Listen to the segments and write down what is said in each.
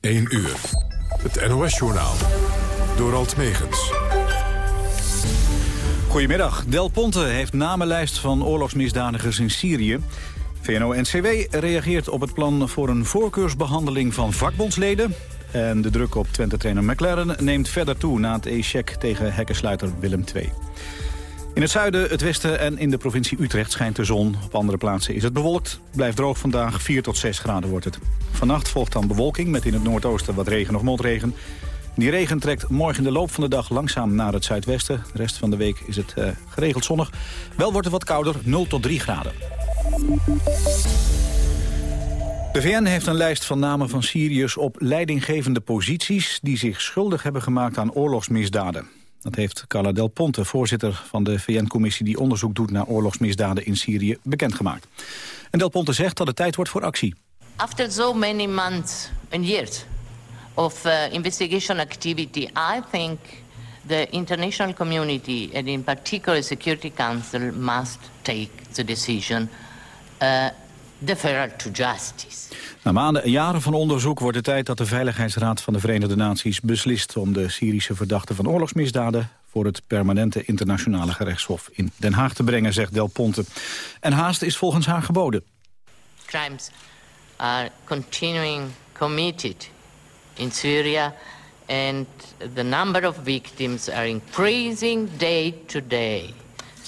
1 uur. Het NOS-journaal. Door Alt Megens. Goedemiddag. Del Ponte heeft namenlijst van oorlogsmisdadigers in Syrië. VNO-NCW reageert op het plan voor een voorkeursbehandeling van vakbondsleden. En de druk op Twente-trainer McLaren neemt verder toe... na het e-check tegen hekkensluiter Willem II. In het zuiden, het westen en in de provincie Utrecht schijnt de zon. Op andere plaatsen is het bewolkt. Blijft droog vandaag, 4 tot 6 graden wordt het. Vannacht volgt dan bewolking met in het noordoosten wat regen of motregen. Die regen trekt morgen in de loop van de dag langzaam naar het zuidwesten. De rest van de week is het uh, geregeld zonnig. Wel wordt het wat kouder, 0 tot 3 graden. De VN heeft een lijst van namen van Syriërs op leidinggevende posities... die zich schuldig hebben gemaakt aan oorlogsmisdaden. Dat heeft Carla Del Ponte, voorzitter van de VN-commissie... die onderzoek doet naar oorlogsmisdaden in Syrië, bekendgemaakt. En Del Ponte zegt dat het tijd wordt voor actie. After so many months and years of uh, investigation activity... I think the international community, and in particular the Security Council... must take the decision... Uh, deferral to justice. Na maanden en jaren van onderzoek wordt het tijd dat de Veiligheidsraad van de Verenigde Naties beslist om de Syrische verdachten van oorlogsmisdaden voor het permanente internationale gerechtshof in Den Haag te brengen, zegt Del Ponte. En haast is volgens haar geboden. Crimes are continuing committed in Syria and the number of victims are increasing day to day.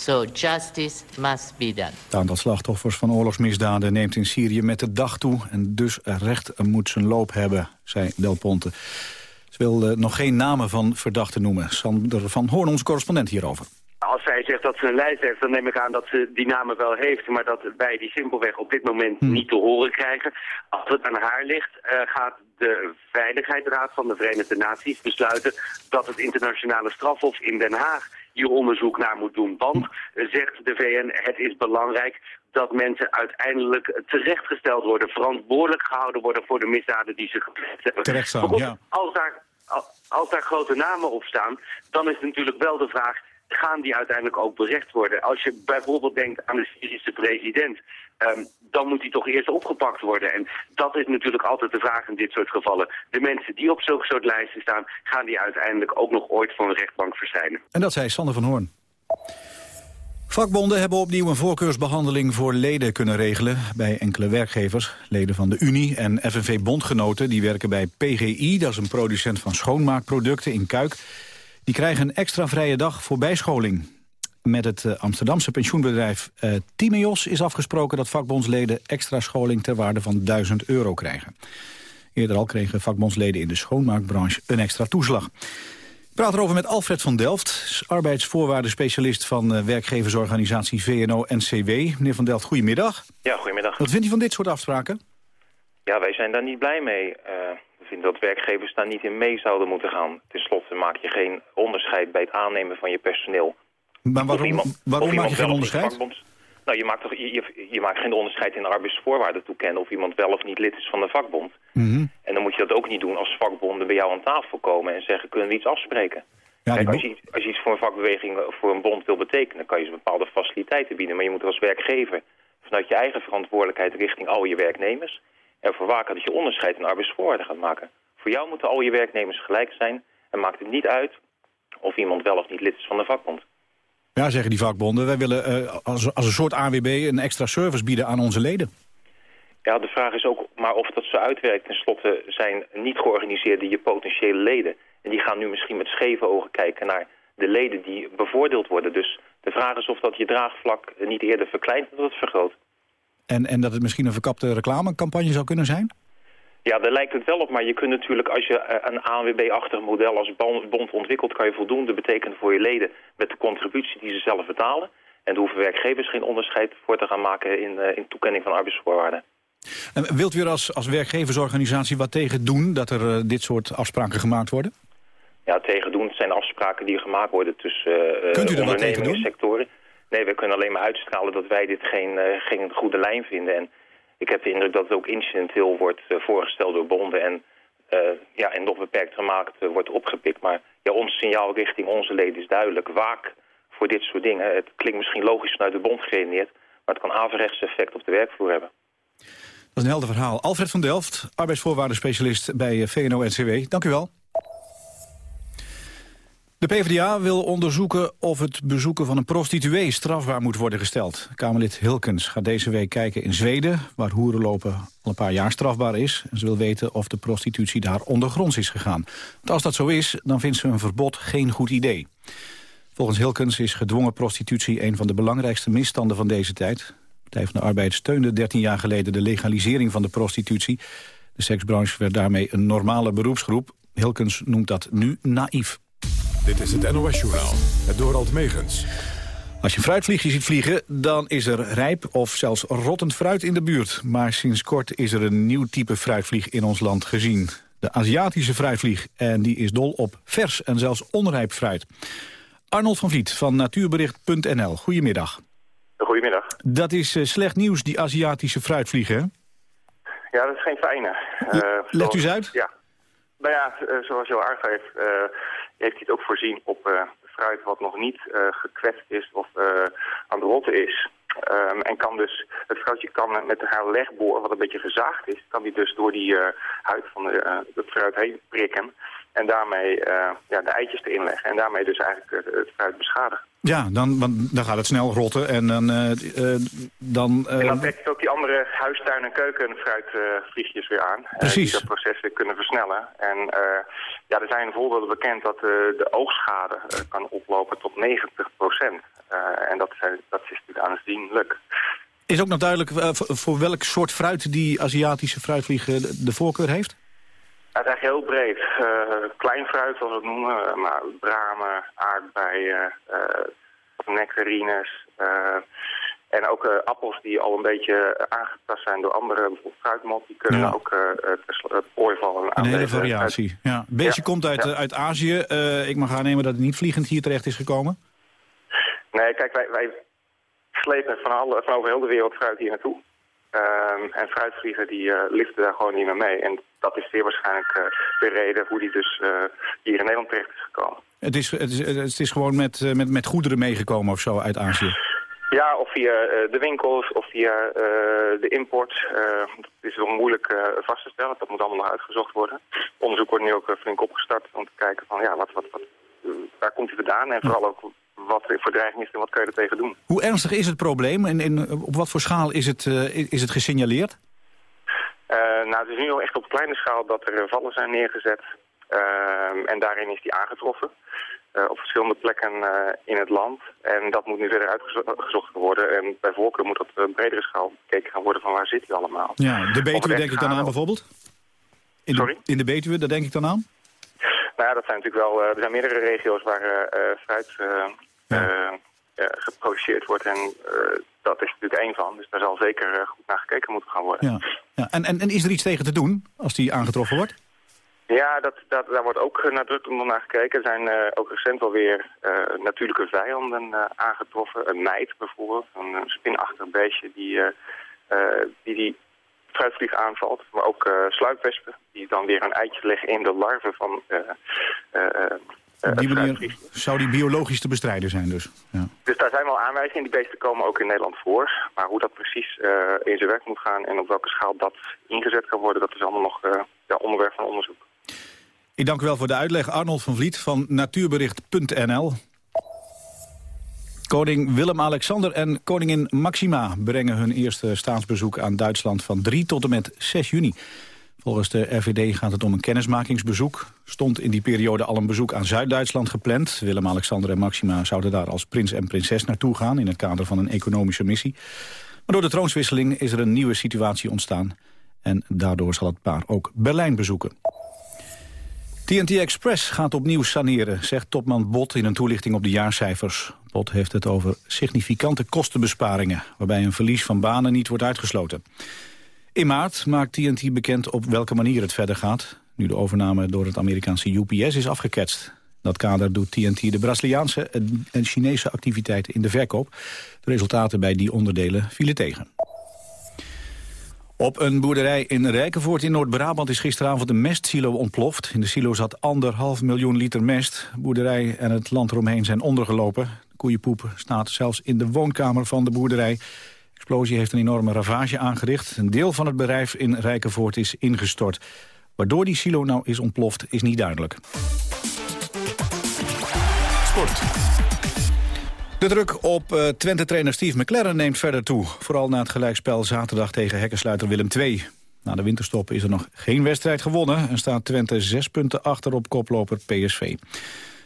So justice must be done. Het aantal slachtoffers van oorlogsmisdaden neemt in Syrië met de dag toe... en dus recht moet zijn loop hebben, zei Del Ponte. Ze wil nog geen namen van verdachten noemen. Sander van Hoorn, onze correspondent hierover. Als zij zegt dat ze een lijst heeft, dan neem ik aan dat ze die namen wel heeft... maar dat wij die simpelweg op dit moment hm. niet te horen krijgen. Als het aan haar ligt, uh, gaat de Veiligheidsraad van de Verenigde Naties besluiten... dat het internationale strafhof in Den Haag hier onderzoek naar moet doen. Want, zegt de VN, het is belangrijk dat mensen uiteindelijk terechtgesteld worden... verantwoordelijk gehouden worden voor de misdaden die ze gepleegd hebben. Terecht ja. Als daar, als daar grote namen op staan, dan is natuurlijk wel de vraag gaan die uiteindelijk ook berecht worden. Als je bijvoorbeeld denkt aan de Syrische president... Um, dan moet hij toch eerst opgepakt worden. En dat is natuurlijk altijd de vraag in dit soort gevallen. De mensen die op zulke soort lijsten staan... gaan die uiteindelijk ook nog ooit voor een rechtbank verschijnen. En dat zei Sander van Hoorn. Vakbonden hebben opnieuw een voorkeursbehandeling voor leden kunnen regelen bij enkele werkgevers. Leden van de Unie en FNV-bondgenoten die werken bij PGI, dat is een producent van schoonmaakproducten in Kuik. Die krijgen een extra vrije dag voor bijscholing. Met het eh, Amsterdamse pensioenbedrijf uh, Timeos is afgesproken dat vakbondsleden extra scholing ter waarde van 1000 euro krijgen. Eerder al kregen vakbondsleden in de schoonmaakbranche een extra toeslag. Ik praat erover met Alfred van Delft, arbeidsvoorwaardenspecialist van uh, werkgeversorganisatie VNO-NCW. Meneer van Delft, goedemiddag. Ja, goedemiddag. Wat vindt u van dit soort afspraken? Ja, wij zijn daar niet blij mee. Uh, we vinden dat werkgevers daar niet in mee zouden moeten gaan. Ten slotte maak je geen onderscheid bij het aannemen van je personeel. Maar waarom, iemand, waarom maak je geen onderscheid? Nou, je maakt, toch, je, je, maakt geen onderscheid in de arbeidsvoorwaarden toekennen... of iemand wel of niet lid is van de vakbond. Mhm. En dan moet je dat ook niet doen als vakbonden bij jou aan tafel komen... en zeggen, kunnen we iets afspreken? Ja, Kijk, als, je, als je iets voor een vakbeweging of voor een bond wil betekenen... kan je ze bepaalde faciliteiten bieden. Maar je moet als werkgever vanuit je eigen verantwoordelijkheid... richting al je werknemers... en waken dat je onderscheid in arbeidsvoorwaarden gaat maken. Voor jou moeten al je werknemers gelijk zijn... en maakt het niet uit of iemand wel of niet lid is van de vakbond. Ja, zeggen die vakbonden. Wij willen uh, als, als een soort AWB een extra service bieden aan onze leden. Ja, de vraag is ook maar of dat zo uitwerkt. Ten slotte zijn niet georganiseerde je potentiële leden. En die gaan nu misschien met scheve ogen kijken naar de leden die bevoordeeld worden. Dus de vraag is of dat je draagvlak niet eerder verkleint dan dat het vergroot. En, en dat het misschien een verkapte reclamecampagne zou kunnen zijn? Ja, daar lijkt het wel op, maar je kunt natuurlijk als je eh, een ANWB-achtig model als bond ontwikkelt, kan je voldoende betekenen voor je leden met de contributie die ze zelf betalen. En daar hoeven werkgevers geen onderscheid voor te gaan maken in, uh, in toekenning van arbeidsvoorwaarden. En wilt u er als, als werkgeversorganisatie wat tegen doen dat er uh, dit soort afspraken gemaakt worden? Ja, tegen doen. Het zijn afspraken die gemaakt worden tussen uh, en sectoren. Nee, we kunnen alleen maar uitstralen dat wij dit geen, geen goede lijn vinden. En ik heb de indruk dat het ook incidenteel wordt eh, voorgesteld door bonden en, uh, ja, en nog beperkt gemaakt uh, wordt opgepikt. Maar ja, ons signaal richting onze leden is duidelijk. Waak voor dit soort dingen. Het klinkt misschien logisch vanuit de bond geredeneerd, maar het kan averechts effect op de werkvloer hebben. Dat is een helder verhaal. Alfred van Delft, arbeidsvoorwaardenspecialist bij VNO-NCW. Dank u wel. De PvdA wil onderzoeken of het bezoeken van een prostituee strafbaar moet worden gesteld. Kamerlid Hilkens gaat deze week kijken in Zweden, waar hoerenlopen al een paar jaar strafbaar is. En ze wil weten of de prostitutie daar ondergronds is gegaan. Want als dat zo is, dan vindt ze een verbod geen goed idee. Volgens Hilkens is gedwongen prostitutie een van de belangrijkste misstanden van deze tijd. De Partij van de Arbeid steunde 13 jaar geleden de legalisering van de prostitutie. De seksbranche werd daarmee een normale beroepsgroep. Hilkens noemt dat nu naïef. Dit is het NOS-journaal, het Dorald Megens. Als je fruitvliegjes ziet vliegen, dan is er rijp of zelfs rottend fruit in de buurt. Maar sinds kort is er een nieuw type fruitvlieg in ons land gezien. De Aziatische fruitvlieg. En die is dol op vers en zelfs onrijp fruit. Arnold van Vliet van natuurbericht.nl. Goedemiddag. Goedemiddag. Dat is uh, slecht nieuws, die Aziatische fruitvliegen, hè? Ja, dat is geen fijne. Uh, Let u eens uit? Ja. Nou ja, uh, zoals je al aangeeft, heeft hij het ook voorzien op uh, fruit wat nog niet uh, gekwetst is of uh, aan de rotte is. Um, en kan dus, het fruitje kan met haar legboor, wat een beetje gezaagd is, kan die dus door die huid van de, het fruit heen prikken. En daarmee ja, de eitjes erin leggen. En daarmee dus eigenlijk het fruit beschadigen. Ja, dan, want dan gaat het snel rotten en dan... Uh, dan uh... En dan trekt het ook die andere huistuin- en keukenfruitvliegjes weer aan. Precies. die dat proces weer kunnen versnellen. En ja, er zijn voorbeelden bekend dat de oogschade kan oplopen tot 90 procent. en dat, dat is natuurlijk aanzienlijk. Is ook nog duidelijk voor welk soort fruit die Aziatische fruitvlieg de voorkeur heeft? Het is eigenlijk heel breed. Uh, klein fruit, zoals we het noemen, maar bramen, aardbeien, uh, nectarines. Uh, en ook appels die al een beetje aangetast zijn door andere, bijvoorbeeld fruitmot, die kunnen ja. ook het oor vallen. Een hele variatie. Ja. Ja. komt uit, ja. uit Azië. ik mag aannemen dat het niet vliegend hier terecht is gekomen. Nee, kijk, wij, wij slepen van, alle, van over heel de wereld fruit hier naartoe. Um, en fruitvliegen die uh, liften daar gewoon niet meer mee. En dat is zeer waarschijnlijk uh, de reden hoe die dus uh, hier in Nederland terecht is gekomen. Het is, het is, het is gewoon met, met, met goederen meegekomen of zo uit Azië? Ja, of via de winkels of via de import. dat is wel moeilijk vast te stellen. Dat moet allemaal nog uitgezocht worden. Onderzoek wordt nu ook flink opgestart om te kijken van ja, wat, wat, wat, waar komt hij vandaan? En vooral ook wat voor dreiging is en wat kan je er tegen doen. Hoe ernstig is het probleem en, en op wat voor schaal is het, is het gesignaleerd? Uh, nou, het is nu al echt op kleine schaal dat er vallen zijn neergezet. Uh, en daarin is die aangetroffen. op verschillende plekken in het land. En dat moet nu verder uitgezocht worden. En bij voorkeur moet op een bredere schaal bekeken gaan worden van waar zit hij allemaal. Ja, de Betuwe denk ik dan aan bijvoorbeeld? In Sorry? De, in de Betuwe, daar denk ik dan aan? Nou ja, dat zijn natuurlijk wel... er zijn meerdere regio's waar fruit ja. geproduceerd wordt. En dat is natuurlijk één van. Dus daar zal zeker goed naar gekeken moeten gaan worden. Ja. Ja. En, en, en is er iets tegen te doen als die aangetroffen wordt? Ja, dat, dat, daar wordt ook nadrukkelijk naar gekeken. Er zijn uh, ook recent alweer uh, natuurlijke vijanden uh, aangetroffen. Een meid bijvoorbeeld, een spinachtig beestje die die, die fruitvlieg aanvalt. Maar ook sluipwespen die dan weer een eitje leggen in de larven van op die manier zou die biologisch te bestrijden zijn dus. Ja. Dus daar zijn wel aanwijzingen. Die beesten komen ook in Nederland voor. Maar hoe dat precies uh, in zijn werk moet gaan en op welke schaal dat ingezet kan worden... dat is allemaal nog uh, ja, onderwerp van onderzoek. Ik dank u wel voor de uitleg. Arnold van Vliet van natuurbericht.nl. Koning Willem-Alexander en koningin Maxima brengen hun eerste staatsbezoek aan Duitsland van 3 tot en met 6 juni. Volgens de RVD gaat het om een kennismakingsbezoek. Stond in die periode al een bezoek aan Zuid-Duitsland gepland. Willem-Alexander en Maxima zouden daar als prins en prinses naartoe gaan... in het kader van een economische missie. Maar door de troonswisseling is er een nieuwe situatie ontstaan. En daardoor zal het paar ook Berlijn bezoeken. TNT Express gaat opnieuw saneren, zegt topman Bot in een toelichting op de jaarcijfers. Bot heeft het over significante kostenbesparingen... waarbij een verlies van banen niet wordt uitgesloten. In maart maakt TNT bekend op welke manier het verder gaat... nu de overname door het Amerikaanse UPS is afgeketst. Dat kader doet TNT de Braziliaanse en Chinese activiteiten in de verkoop. De resultaten bij die onderdelen vielen tegen. Op een boerderij in Rijkenvoort in Noord-Brabant is gisteravond een mestsilo ontploft. In de silo zat anderhalf miljoen liter mest. De boerderij en het land eromheen zijn ondergelopen. De koeienpoep staat zelfs in de woonkamer van de boerderij explosie heeft een enorme ravage aangericht. Een deel van het bedrijf in Rijkenvoort is ingestort. Waardoor die silo nou is ontploft, is niet duidelijk. Sport. De druk op uh, Twente-trainer Steve McLaren neemt verder toe. Vooral na het gelijkspel zaterdag tegen hekkensluiter Willem II. Na de winterstop is er nog geen wedstrijd gewonnen... en staat Twente zes punten achter op koploper PSV.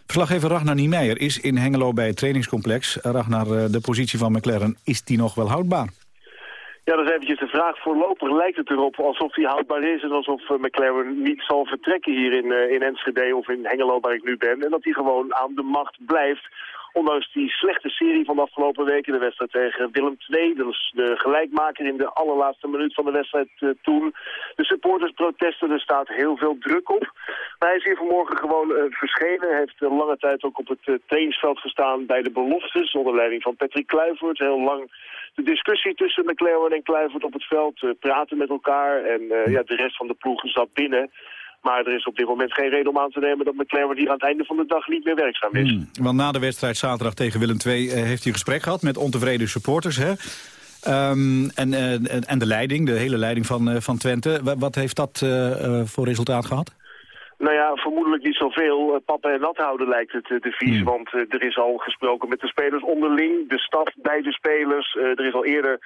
Verslaggever Ragnar Niemeyer is in Hengelo bij het trainingscomplex. Ragnar, uh, de positie van McLaren, is die nog wel houdbaar? Ja, dat is eventjes de vraag. Voorlopig lijkt het erop alsof hij houdbaar is... en alsof uh, McLaren niet zal vertrekken hier in, uh, in Enschede of in Hengelo waar ik nu ben. En dat hij gewoon aan de macht blijft. Ondanks die slechte serie van de afgelopen weken, de wedstrijd tegen Willem II, dus de gelijkmaker in de allerlaatste minuut van de wedstrijd uh, toen. De supportersprotesten, er staat heel veel druk op. Maar hij is hier vanmorgen gewoon uh, verschenen. Heeft uh, lange tijd ook op het trainingsveld gestaan bij de beloftes, onder leiding van Patrick Kluivert. Heel lang de discussie tussen McLaren en Kluivert op het veld, praten met elkaar en ja, de rest van de ploeg zat binnen. Maar er is op dit moment geen reden om aan te nemen dat McLaren hier aan het einde van de dag niet meer werkzaam is. Hmm, want na de wedstrijd zaterdag tegen Willem II uh, heeft hij een gesprek gehad met ontevreden supporters. Hè? Um, en, uh, en de leiding, de hele leiding van, uh, van Twente. W wat heeft dat voor resultaat gehad? Nou ja, vermoedelijk niet zoveel. Pappen en nat houden lijkt het de vies. Hmm. Want er is al gesproken met de spelers onderling, de staf bij de spelers. er is al eerder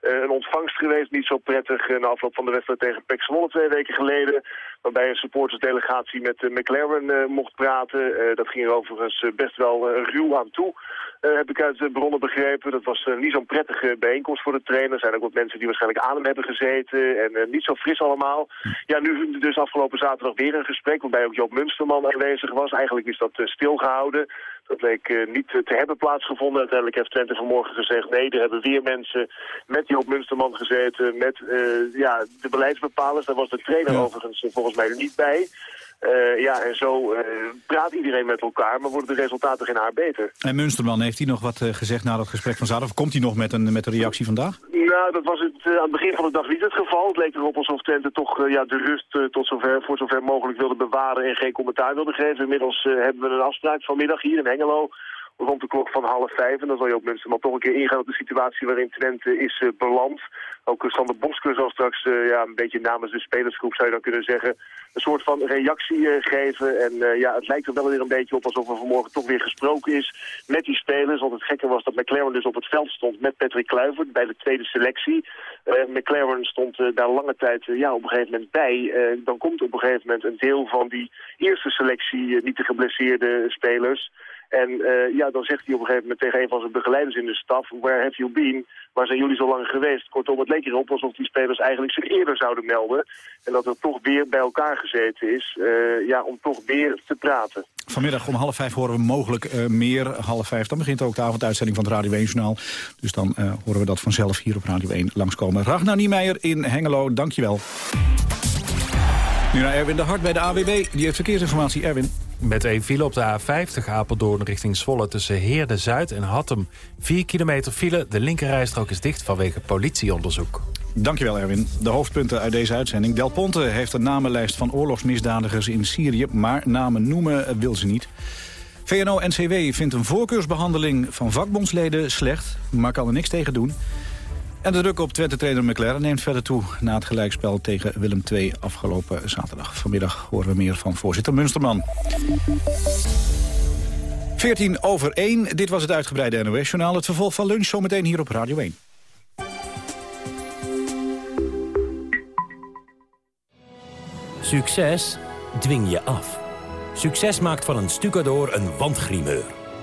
een ontvangst geweest, niet zo prettig na afloop van de wedstrijd tegen Pek Zwolle twee weken geleden waarbij een supportersdelegatie met uh, McLaren uh, mocht praten. Uh, dat ging er overigens best wel ruw aan toe. heb ik uit bronnen begrepen. Dat was niet zo'n prettige bijeenkomst voor de trainer. Er zijn ook wat mensen die waarschijnlijk aan hem hebben gezeten. En niet zo fris allemaal. Ja, nu dus afgelopen zaterdag weer een gesprek... waarbij ook Joop Munsterman aanwezig was. Eigenlijk is dat stilgehouden. Dat leek uh, niet te hebben plaatsgevonden. Uiteindelijk heeft Twente vanmorgen gezegd... nee, er hebben weer mensen met Joop Munsterman gezeten... met uh, ja, de beleidsbepalers. Daar was de trainer ja. overigens volgens mij niet bij. Uh, ja, en zo uh, praat iedereen met elkaar, maar worden de resultaten geen haar beter. En Munsterman, heeft hij nog wat uh, gezegd na dat gesprek van zaterdag? Of komt hij nog met een, met een reactie vandaag? Nou, dat was het, aan het begin van de dag niet het geval. Het leek erop alsof Twente toch ja, de rust tot zover, voor zover mogelijk wilde bewaren en geen commentaar wilde geven. Inmiddels hebben we een afspraak vanmiddag hier in Hengelo rond de klok van half vijf. En dan zal je op Munsterman toch een keer ingaan op de situatie waarin Twente is uh, beland. Ook Sander Bosker zal straks uh, ja, een beetje namens de spelersgroep zou je dan kunnen zeggen... een soort van reactie geven. En ja, het lijkt er wel weer een beetje op alsof er vanmorgen toch weer gesproken is met die spelers. Want het gekke was dat McLaren dus op het veld stond met Patrick Kluivert bij de tweede selectie. McLaren stond daar lange tijd ja, op een gegeven moment bij. dan komt op een gegeven moment een deel van die eerste selectie niet de geblesseerde spelers... En uh, ja, dan zegt hij op een gegeven moment tegen een van zijn begeleiders in de staf... Where have you been? Waar zijn jullie zo lang geweest? Kortom, het leek erop alsof die spelers eigenlijk zich eerder zouden melden. En dat er toch weer bij elkaar gezeten is, uh, ja, om toch weer te praten. Vanmiddag om half vijf horen we mogelijk uh, meer. Half vijf, dan begint ook de avonduitzending van het Radio 1-journaal. Dus dan horen we dat vanzelf hier op Radio 1 langskomen. Ragnar Niemeyer in Hengelo, dankjewel. Nu naar Erwin de Hart bij de AWB. Die heeft verkeersinformatie. Erwin. Met een file op de A50 Apeldoorn richting Zwolle tussen Heerde-Zuid en Hattem. 4 kilometer file, de linkerrijstrook is dicht vanwege politieonderzoek. Dankjewel Erwin. De hoofdpunten uit deze uitzending. Del Ponte heeft een namenlijst van oorlogsmisdadigers in Syrië... maar namen noemen wil ze niet. VNO-NCW vindt een voorkeursbehandeling van vakbondsleden slecht... maar kan er niks tegen doen. En de druk op Twente-trainer McLaren neemt verder toe... na het gelijkspel tegen Willem II afgelopen zaterdag. Vanmiddag horen we meer van voorzitter Munsterman. 14 over 1. Dit was het uitgebreide NOS-journaal. Het vervolg van lunch zometeen hier op Radio 1. Succes dwing je af. Succes maakt van een stucador een wandgrimeur.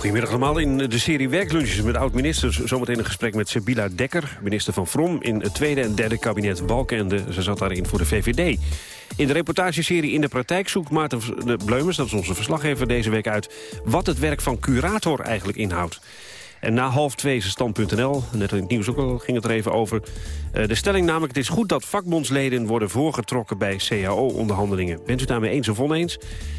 Goedemiddag allemaal. In de serie werklunches met oud-ministers... zometeen een gesprek met Sabila Dekker, minister van Vrom... in het tweede en derde kabinet Balkenende. Ze zat daarin voor de VVD. In de reportageserie In de Praktijk zoekt Maarten Bleumers... dat is onze verslaggever deze week uit... wat het werk van curator eigenlijk inhoudt. En na half twee is stand.nl. Net in het nieuws ook al ging het er even over. Uh, de stelling namelijk, het is goed dat vakbondsleden worden voorgetrokken bij CAO-onderhandelingen. Bent u daarmee eens of oneens?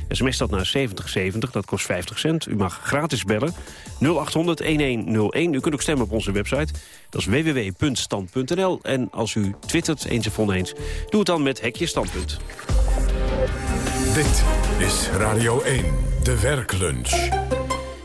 SMS dat naar 7070, dat kost 50 cent. U mag gratis bellen. 0800-1101. U kunt ook stemmen op onze website. Dat is www.stand.nl. En als u twittert, eens of oneens, doe het dan met hekje standpunt. Dit is Radio 1, de werklunch.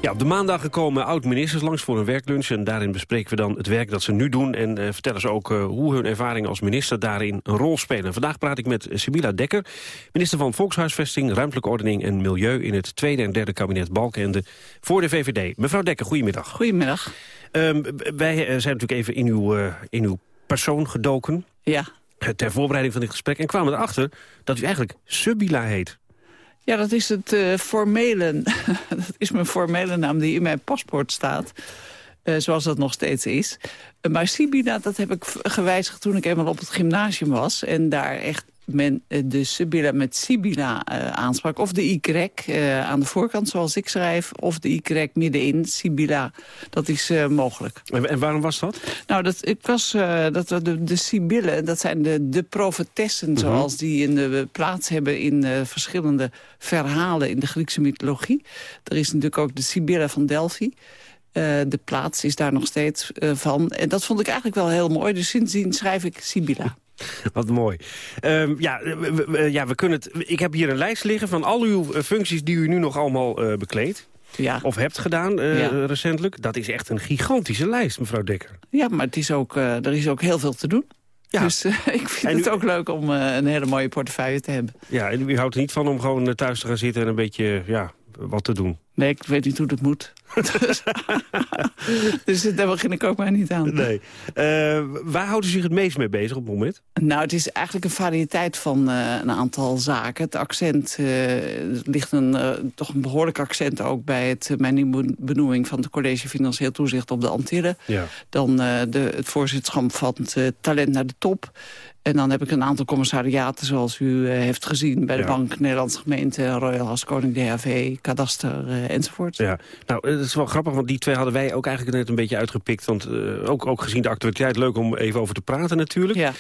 Ja, op de maandag komen oud-ministers langs voor een werklunch... en daarin bespreken we dan het werk dat ze nu doen... en uh, vertellen ze ook uh, hoe hun ervaringen als minister daarin een rol spelen. Vandaag praat ik met Sibila Dekker, minister van Volkshuisvesting... Ruimtelijke Ordening en Milieu... in het tweede en derde kabinet Balkenende voor de VVD. Mevrouw Dekker, goedemiddag. Goedemiddag. Um, wij zijn natuurlijk even in uw, in uw persoon gedoken... Ja. ter voorbereiding van dit gesprek... en kwamen erachter dat u eigenlijk Subila heet. Ja, dat is het uh, formele, dat is mijn formele naam die in mijn paspoort staat. Uh, zoals dat nog steeds is. Maar Sibila, dat heb ik gewijzigd toen ik eenmaal op het gymnasium was. En daar echt men de Sibila met Sibila uh, aansprak. Of de Y uh, aan de voorkant, zoals ik schrijf. Of de Y middenin, Sibila. Dat is mogelijk. En, en, waarom was dat? Nou, dat, ik was, dat, de, de Sibyllen, dat zijn de, de profetessen... Mhm. -huh. zoals die in de plaats hebben in verschillende verhalen... in de Griekse mythologie. Er is natuurlijk ook de Sibylla van Delphi... Uh, de plaats is daar nog steeds uh, van. En dat vond ik eigenlijk wel heel mooi. Dus sindsdien schrijf ik Sibylla. Wat mooi. Uh, ja, we, ja, we kunnen het, ik heb hier een lijst liggen van al uw functies die u nu nog allemaal uh, bekleedt. Ja. Of hebt gedaan uh, ja. recentelijk. Dat is echt een gigantische lijst, mevrouw Dekker. Ja, maar het is ook, er is ook heel veel te doen. Ja. Dus ik vind het ook leuk om een hele mooie portefeuille te hebben. Ja, en u houdt er niet van om gewoon thuis te gaan zitten en een beetje ja, wat te doen? Nee, ik weet niet hoe dat moet. dus, dus daar begin ik ook maar niet aan. Nee. Uh, waar houdt u zich het meest mee bezig op het moment? Nou, het is eigenlijk een variëteit van uh, een aantal zaken. Het accent uh, ligt een, toch een behoorlijk accent ook bij het, mijn nieuwe benoeming van het College Financieel Toezicht op de Antillen. Ja. Dan de, het voorzitterschap van het talent naar de top. En dan heb ik een aantal commissariaten, zoals u uh, heeft gezien... bij de ja. Bank, Nederlandse Gemeente, Royal Haskoning, DHV, Kadaster uh, enzovoort. Ja, nou, het is wel grappig, want die twee hadden wij ook eigenlijk net een beetje uitgepikt. Want uh, ook, ook gezien de actualiteit, leuk om even over te praten natuurlijk. Ja.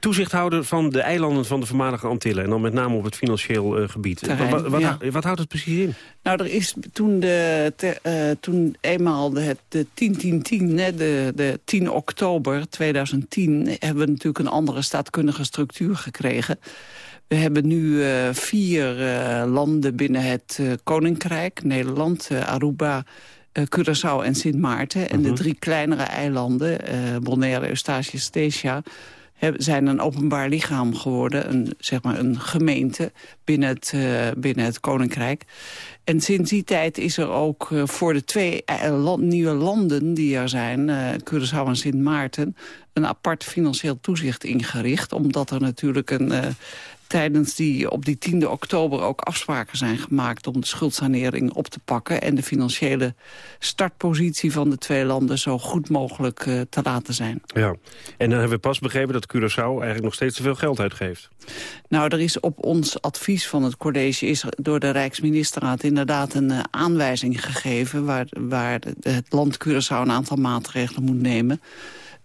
toezichthouder van de eilanden van de voormalige Antillen. En dan met name op het financieel gebied. Terrein, wat, wat, ja. wat, houdt het precies in? Nou, er is toen, de, te, toen eenmaal de, de 10-10-10, de, de 10 oktober 2010... hebben we natuurlijk een andere staatkundige structuur gekregen. We hebben nu uh, vier uh, landen binnen het uh, Koninkrijk. Nederland, Aruba, Curaçao en Sint Maarten. En -huh. de drie kleinere eilanden, Bonaire, Eustatius, Statia zijn een openbaar lichaam geworden. Een, zeg maar een gemeente binnen het, uh, binnen het Koninkrijk. En sinds die tijd is er ook uh, voor de twee land, nieuwe landen die er zijn... Uh, Curaçao en Sint Maarten... een apart financieel toezicht ingericht. Omdat er natuurlijk een tijdens die op die 10e oktober ook afspraken zijn gemaakt... om de schuldsanering op te pakken... en de financiële startpositie van de twee landen zo goed mogelijk uh, te laten zijn. Ja, en dan hebben we pas begrepen dat Curaçao eigenlijk nog steeds te veel geld uitgeeft. Nou, er is op ons advies van het college... is door de Rijksministerraad inderdaad een uh, aanwijzing gegeven... waar, waar het land Curaçao een aantal maatregelen moet nemen...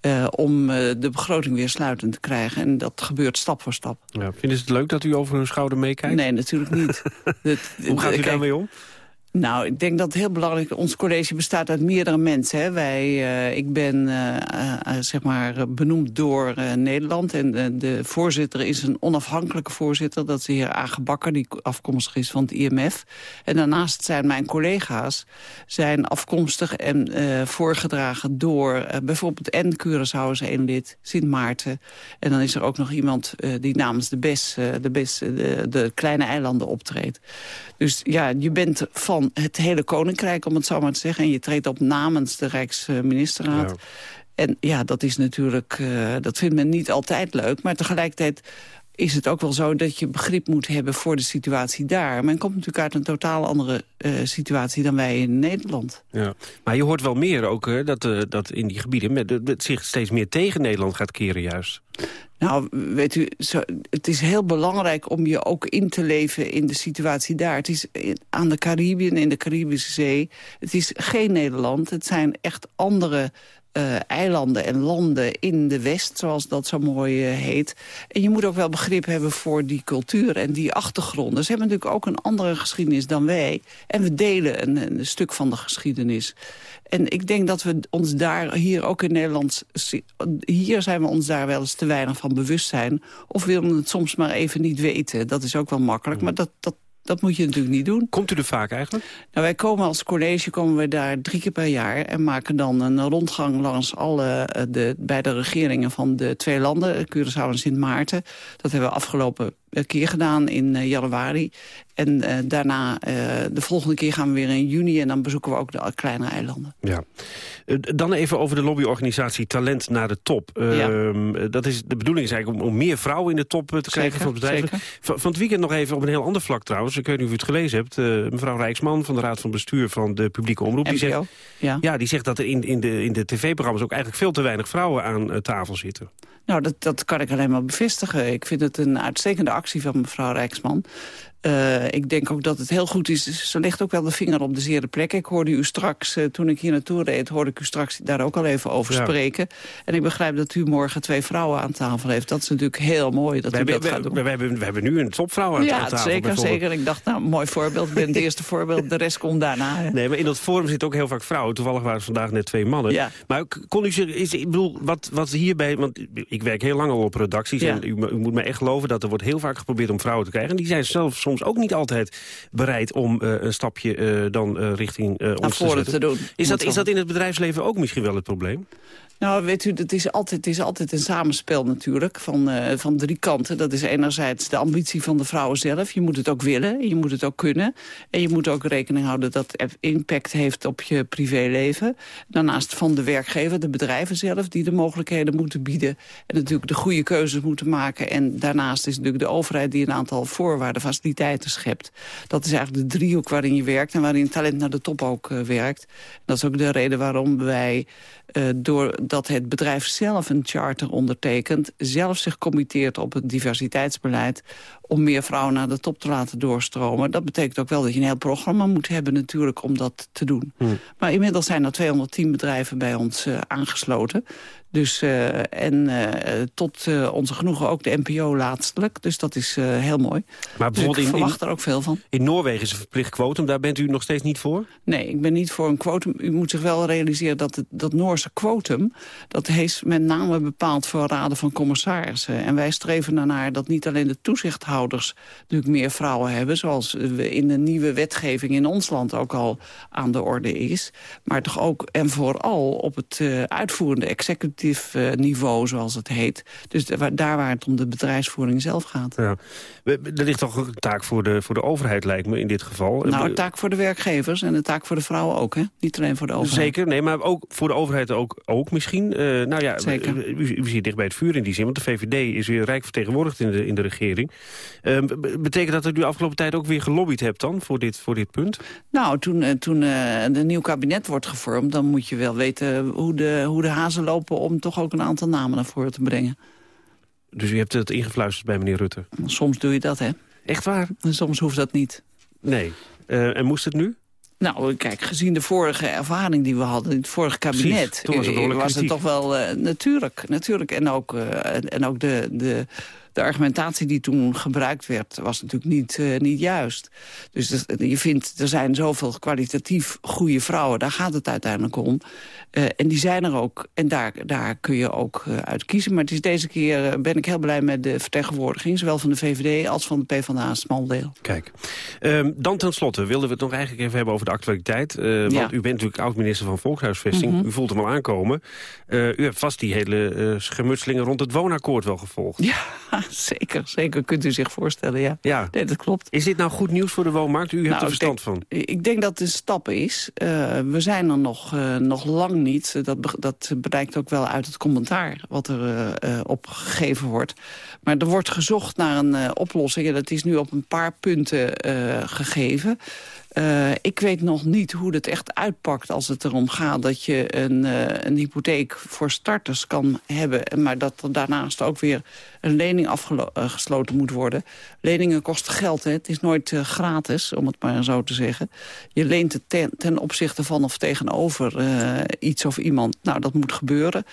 Uh, om uh, de begroting weer sluitend te krijgen. En dat gebeurt stap voor stap. Ja, vinden ze het leuk dat u over hun schouder meekijkt? Nee, natuurlijk niet. dat, Hoe gaat u daarmee om? Nou, ik denk dat het heel belangrijk is. Ons college bestaat uit meerdere mensen. Hè. Wij, uh, ik ben uh, uh, zeg maar benoemd door Nederland. En de voorzitter is een onafhankelijke voorzitter. Dat is de heer Age Bakker, die afkomstig is van het IMF. En daarnaast zijn mijn collega's zijn afkomstig en voorgedragen door... bijvoorbeeld en Curaçao is één lid, Sint Maarten. En dan is er ook nog iemand die namens de BES, de, BES de, de kleine eilanden optreedt. Dus ja, je bent van het hele koninkrijk, om het zo maar te zeggen. En je treedt op namens de Rijksministerraad. En ja, dat is natuurlijk, uh, dat vindt men niet altijd leuk. Maar tegelijkertijd is het ook wel zo dat je begrip moet hebben voor de situatie daar. Men komt natuurlijk uit een totaal andere uh, situatie dan wij in Nederland. Ja. Maar je hoort wel meer ook uh, dat, uh, dat in die gebieden met, het zich steeds meer tegen Nederland gaat keren juist. Nou, weet u, het is heel belangrijk om je ook in te leven in de situatie daar. Het is aan de Caribiën, in de Caribische Zee. Het is geen Nederland. Het zijn echt andere uh, eilanden en landen in de West, zoals dat zo mooi uh, heet. En je moet ook wel begrip hebben voor die cultuur en die achtergronden. Ze hebben natuurlijk ook een andere geschiedenis dan wij. En we delen een, een stuk van de geschiedenis. En ik denk dat we ons daar, hier ook in Nederland... hier zijn we ons daar wel eens te weinig van bewust zijn. Of willen we het soms maar even niet weten. Dat is ook wel makkelijk, mm. maar dat, dat dat moet je natuurlijk niet doen. Komt u er vaak eigenlijk? Nou, wij komen als college komen we daar drie keer per jaar... en maken dan een rondgang langs alle eh, de beide regeringen van de twee landen... Curaçao en Sint Maarten. Dat hebben we afgelopen keer gedaan in uh, januari. En uh, daarna, de volgende keer gaan we weer in juni... en dan bezoeken we ook de kleine eilanden. Ja. dan even over de lobbyorganisatie Talent naar de Top. Ja. Ehm, dat is, de bedoeling is eigenlijk om, om, meer vrouwen in de top te krijgen van bedrijven. Van, van, het weekend nog even op een heel ander vlak trouwens. Ik weet niet of u het gelezen hebt. mevrouw Rijksman van de Raad van Bestuur van de Publieke Omroep. Die zegt, ja. ja. die zegt dat er in, in de, in de tv-programma's ook eigenlijk veel te weinig vrouwen aan tafel zitten. Nou, dat, dat kan ik alleen maar bevestigen. Ik vind het een uitstekende actie van mevrouw Rijksman. Uh, ik denk ook dat het heel goed is. Ze legt ook wel de vinger op de zere plek. Ik hoorde u straks, uh, toen ik hier naartoe reed... hoorde ik u straks daar ook al even over ja. spreken. En ik begrijp dat u morgen twee vrouwen aan tafel heeft. Dat is natuurlijk heel mooi dat we u hebben, dat gaat doen. We, we, hebben, we hebben nu een topvrouw aan, ja, aan tafel. zeker, zeker. Ik dacht, nou, mooi voorbeeld. Ik ben het eerste voorbeeld. De rest komt daarna. Hè. Nee, maar in dat forum zitten ook heel vaak vrouwen. Toevallig waren het vandaag net twee mannen. Ja. Maar kon u zeggen, is, ik bedoel, wat, wat hierbij... Want ik werk heel lang al op redacties. Ja. En u, u moet me echt geloven dat er wordt heel vaak geprobeerd om vrouwen te krijgen. En die zijn zelf soms ook niet altijd bereid om uh, een stapje uh, dan uh, richting ons te zetten. te doen. Is dat, is dat in het bedrijfsleven ook misschien wel het probleem? Nou, weet u, het is altijd, het is altijd een samenspel natuurlijk van, uh, van drie kanten. Dat is enerzijds de ambitie van de vrouwen zelf. Je moet het ook willen, je moet het ook kunnen. En je moet ook rekening houden dat het impact heeft op je privéleven. Daarnaast van de werkgever, de bedrijven zelf... die de mogelijkheden moeten bieden. En natuurlijk de goede keuzes moeten maken. En daarnaast is natuurlijk de overheid die een aantal voorwaarden, faciliteiten schept. Dat is eigenlijk de driehoek waarin je werkt... en waarin talent naar de top ook uh, werkt. Dat is ook de reden waarom wij... Uh, doordat het bedrijf zelf een charter ondertekent... zelf zich committeert op het diversiteitsbeleid... om meer vrouwen naar de top te laten doorstromen. Dat betekent ook wel dat je een heel programma moet hebben natuurlijk om dat te doen. Hmm. Maar inmiddels zijn er 210 bedrijven bij ons uh, aangesloten. Dus, uh, en uh, tot uh, onze genoegen ook de NPO laatstelijk. Dus dat is heel mooi. Maar dus ik verwacht in, er ook veel van. In Noorwegen is een verplicht quotum. Daar bent u nog steeds niet voor? Nee, ik ben niet voor een quotum. U moet zich wel realiseren dat het, dat Noorse quotum... dat heeft met name bepaald voor raden van commissarissen. En wij streven ernaar dat niet alleen de toezichthouders... natuurlijk meer vrouwen hebben... zoals we in de nieuwe wetgeving in ons land ook al aan de orde is. Maar toch ook en vooral op het uitvoerende executive niveau, zoals het heet. Dus daar waar het om de bedrijfsvoering zelf gaat. Ja. Er ligt toch een taak voor de, voor de overheid, lijkt me, in dit geval. Nou, een taak voor de werkgevers en een taak voor de vrouwen ook, hè? Niet alleen voor de overheid. Zeker, nee, maar ook voor de overheid ook, ook misschien. Uh, nou ja, Zeker. U, u zit dicht bij het vuur in die zin, want de VVD is weer rijk vertegenwoordigd in de, in de regering. Uh, betekent dat dat u de afgelopen tijd ook weer gelobbyd hebt dan, voor dit, voor dit punt? Nou, toen, uh, toen uh, een nieuw kabinet wordt gevormd, dan moet je wel weten hoe de, hoe de hazen lopen om toch ook een aantal namen naar voren te brengen. Dus u hebt het ingefluisterd bij meneer Rutte? Soms doe je dat, hè. Echt waar? En soms hoeft dat niet. Nee. Uh, en moest het nu? Nou, kijk, gezien de vorige ervaring die we hadden in het vorige kabinet... Precies, toen was het, was het toch wel uh, natuurlijk, natuurlijk. En ook, uh, en ook de, de de argumentatie die toen gebruikt werd... was natuurlijk niet, uh, niet juist. Dus je vindt, er zijn zoveel kwalitatief goede vrouwen. Daar gaat het uiteindelijk om. Uh, en die zijn er ook. En daar, daar kun je ook uh, uit kiezen. Maar het is deze keer ben ik heel blij met de vertegenwoordiging. Zowel van de VVD als van de PvdA Smaldeel. Kijk. Um, dan tenslotte wilden we het nog eigenlijk even hebben over de actualiteit. want u bent natuurlijk oud-minister van Volkshuisvesting. Mm -hmm. U voelt hem al aankomen. u hebt vast die hele schermutselingen rond het woonakkoord wel gevolgd. Ja, zeker. Zeker kunt u zich voorstellen, ja. ja. Nee, dat klopt. Is dit nou goed nieuws voor de woonmarkt? U hebt nou, er verstand denk, van. Ik denk dat het een stap is. Uh, we zijn er nog, uh, nog lang niet. Dat, dat bereikt ook wel uit het commentaar wat er uh, op gegeven wordt. Maar er wordt gezocht naar een oplossing. En dat is nu op een paar punten gegeven. Uh, ik weet nog niet hoe het echt uitpakt als het erom gaat... dat je een, uh, een hypotheek voor starters kan hebben... maar dat er daarnaast ook weer een lening afgesloten moet worden. Leningen kosten geld, hè. het is nooit uh, gratis, om het maar zo te zeggen. Je leent het ten, ten opzichte van of tegenover iets of iemand. Nou, dat moet gebeuren.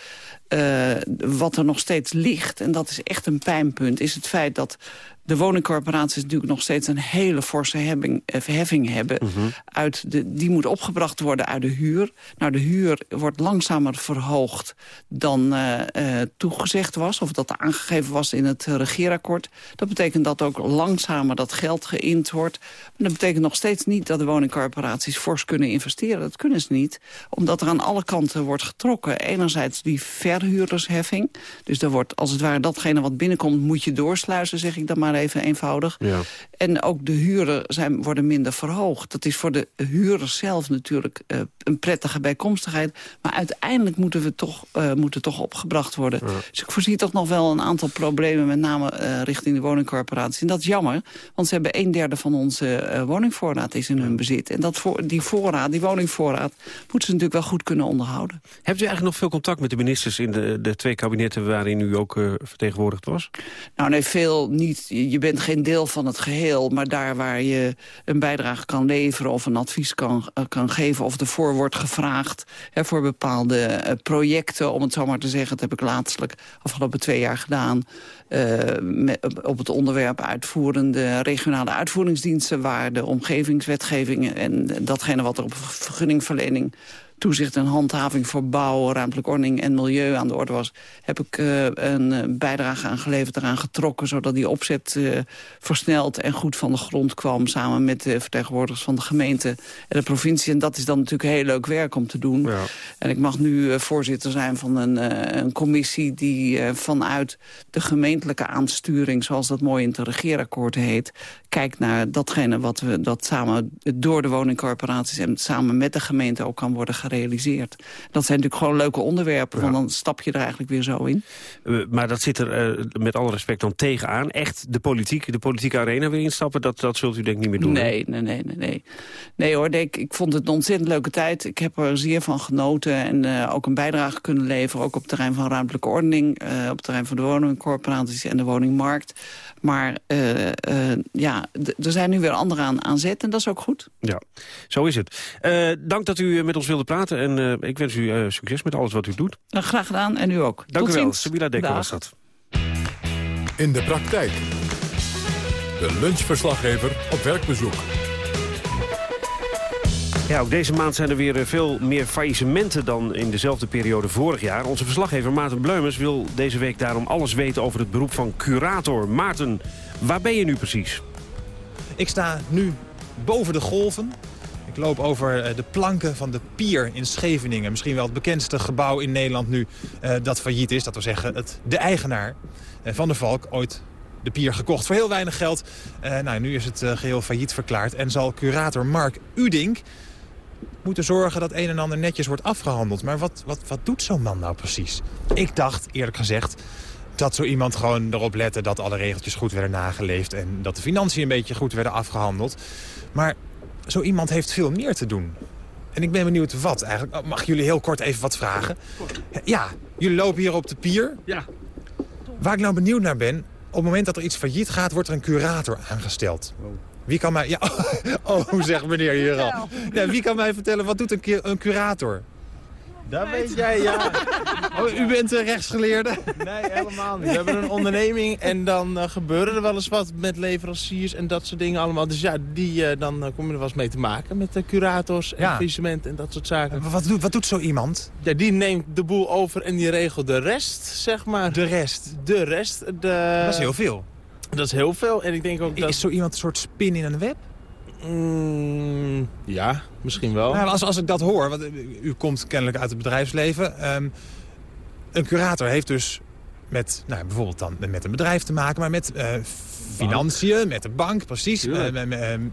wat er nog steeds ligt, en dat is echt een pijnpunt... is het feit dat de woningcorporaties natuurlijk nog steeds een hele forse heffing, hebben. Mm -hmm. uit de, die moet opgebracht worden uit de huur. Nou, de huur wordt langzamer verhoogd dan toegezegd was... of dat aangegeven was in het regeerakkoord. Dat betekent dat ook langzamer dat geld geïnd wordt. Maar dat betekent nog steeds niet dat de woningcorporaties fors kunnen investeren. Dat kunnen ze niet, omdat er aan alle kanten wordt getrokken. Enerzijds die verhuurdersheffing. Dus er wordt, als het ware, datgene wat binnenkomt moet je doorsluizen, zeg ik dan maar even eenvoudig. Ja. En ook de huren zijn, worden minder verhoogd. Dat is voor de huurders zelf natuurlijk uh, een prettige bijkomstigheid. Maar uiteindelijk moeten we toch, uh, moeten toch opgebracht worden. Ja. Dus ik voorzie toch nog wel een aantal problemen... met name uh, richting de woningcorporatie. En dat is jammer, want ze hebben een derde van onze woningvoorraad is in hun bezit. En dat voor, die voorraad, die woningvoorraad, moeten ze natuurlijk wel goed kunnen onderhouden. Hebt u eigenlijk nog veel contact met de ministers... in de, de twee kabinetten waarin u ook vertegenwoordigd was? Nou nee, veel niet je bent geen deel van het geheel, maar daar waar je een bijdrage kan leveren of een advies kan, uh, kan geven of ervoor wordt gevraagd hè, voor bepaalde uh, projecten, om het zo maar te zeggen, dat heb ik laatstelijk afgelopen twee jaar gedaan, uh, met, op het onderwerp uitvoerende regionale uitvoeringsdiensten, waar de omgevingswetgeving en datgene wat er op vergunningverlening toezicht en handhaving voor bouw, ruimtelijke ordening en milieu aan de orde was, heb ik uh, een bijdrage aan geleverd, eraan getrokken, zodat die opzet uh, versneld en goed van de grond kwam, samen met de vertegenwoordigers van de gemeente en de provincie. En dat is dan natuurlijk heel leuk werk om te doen. Ja. En ik mag nu uh, voorzitter zijn van een, een commissie die vanuit de gemeentelijke aansturing, zoals dat mooi in het regeerakkoord heet, kijkt naar datgene wat we dat samen door de woningcorporaties en samen met de gemeente ook kan worden gerealiseerd. Dat zijn natuurlijk gewoon leuke onderwerpen, ja. want dan stap je er eigenlijk weer zo in. Uh, maar dat zit er uh, met alle respect dan tegenaan. Echt de politiek, de politieke arena weer instappen, dat, dat zult u denk ik niet meer doen. Nee, nee, nee, nee, nee. Nee hoor, ik, ik vond het een ontzettend leuke tijd. Ik heb er zeer van genoten en uh, ook een bijdrage kunnen leveren. Ook op het terrein van ruimtelijke ordening, op het terrein van de woningcorporaties en de woningmarkt. Maar uh, uh, ja, er zijn nu weer anderen aan, aan zet en dat is ook goed. Ja, zo is het. Uh, dank dat u met ons wilde praten en ik wens u succes met alles wat u doet. Nou, graag gedaan en u ook. Dank Tot u wel. Sabila Dekker was dat. In de praktijk. De lunchverslaggever op werkbezoek. Ja, ook deze maand zijn er weer veel meer faillissementen dan in dezelfde periode vorig jaar. Onze verslaggever Maarten Bleumers wil deze week daarom alles weten over het beroep van curator. Maarten, waar ben je nu precies? Ik sta nu boven de golven. Ik loop over de planken van de pier in Scheveningen. Misschien wel het bekendste gebouw in Nederland nu uh, dat failliet is. Dat wil zeggen, het, de eigenaar van de Valk ooit de pier gekocht voor heel weinig geld. Nou, nu is het geheel failliet verklaard. En zal curator Mark Udink moeten zorgen dat een en ander netjes wordt afgehandeld. Maar wat, wat, wat doet zo'n man nou precies? Ik dacht, eerlijk gezegd, dat zo iemand gewoon erop lette... dat alle regeltjes goed werden nageleefd... en dat de financiën een beetje goed werden afgehandeld. Maar zo iemand heeft veel meer te doen. En ik ben benieuwd wat eigenlijk. Mag jullie heel kort even wat vragen? Ja, jullie lopen hier op de pier. Ja. Waar ik nou benieuwd naar ben... op het moment dat er iets failliet gaat, wordt er een curator aangesteld. Wie kan mij... Ja, oh, hoe zegt meneer hier al? Ja, wie kan mij vertellen, wat doet een, een curator? Dat weet jij, ja. Oh, u bent uh, rechtsgeleerde? Nee, helemaal niet. We hebben een onderneming en dan uh, gebeuren er wel eens wat met leveranciers en dat soort dingen allemaal. Dus ja, die, uh, dan kom je er wel eens mee te maken met de curators en ja. en dat soort zaken. Wat doet, wat doet zo iemand? Ja, die neemt de boel over en die regelt de rest, zeg maar. De rest? De rest. De... Dat is heel veel. Dat is heel veel en ik denk ook dat... Is zo iemand een soort spin in een web? Mm, ja, misschien wel. Nou, als, als ik dat hoor, want u komt kennelijk uit het bedrijfsleven. Um, een curator heeft dus met, nou, bijvoorbeeld dan met een bedrijf te maken, maar met uh, financiën, met de bank, precies. Uh,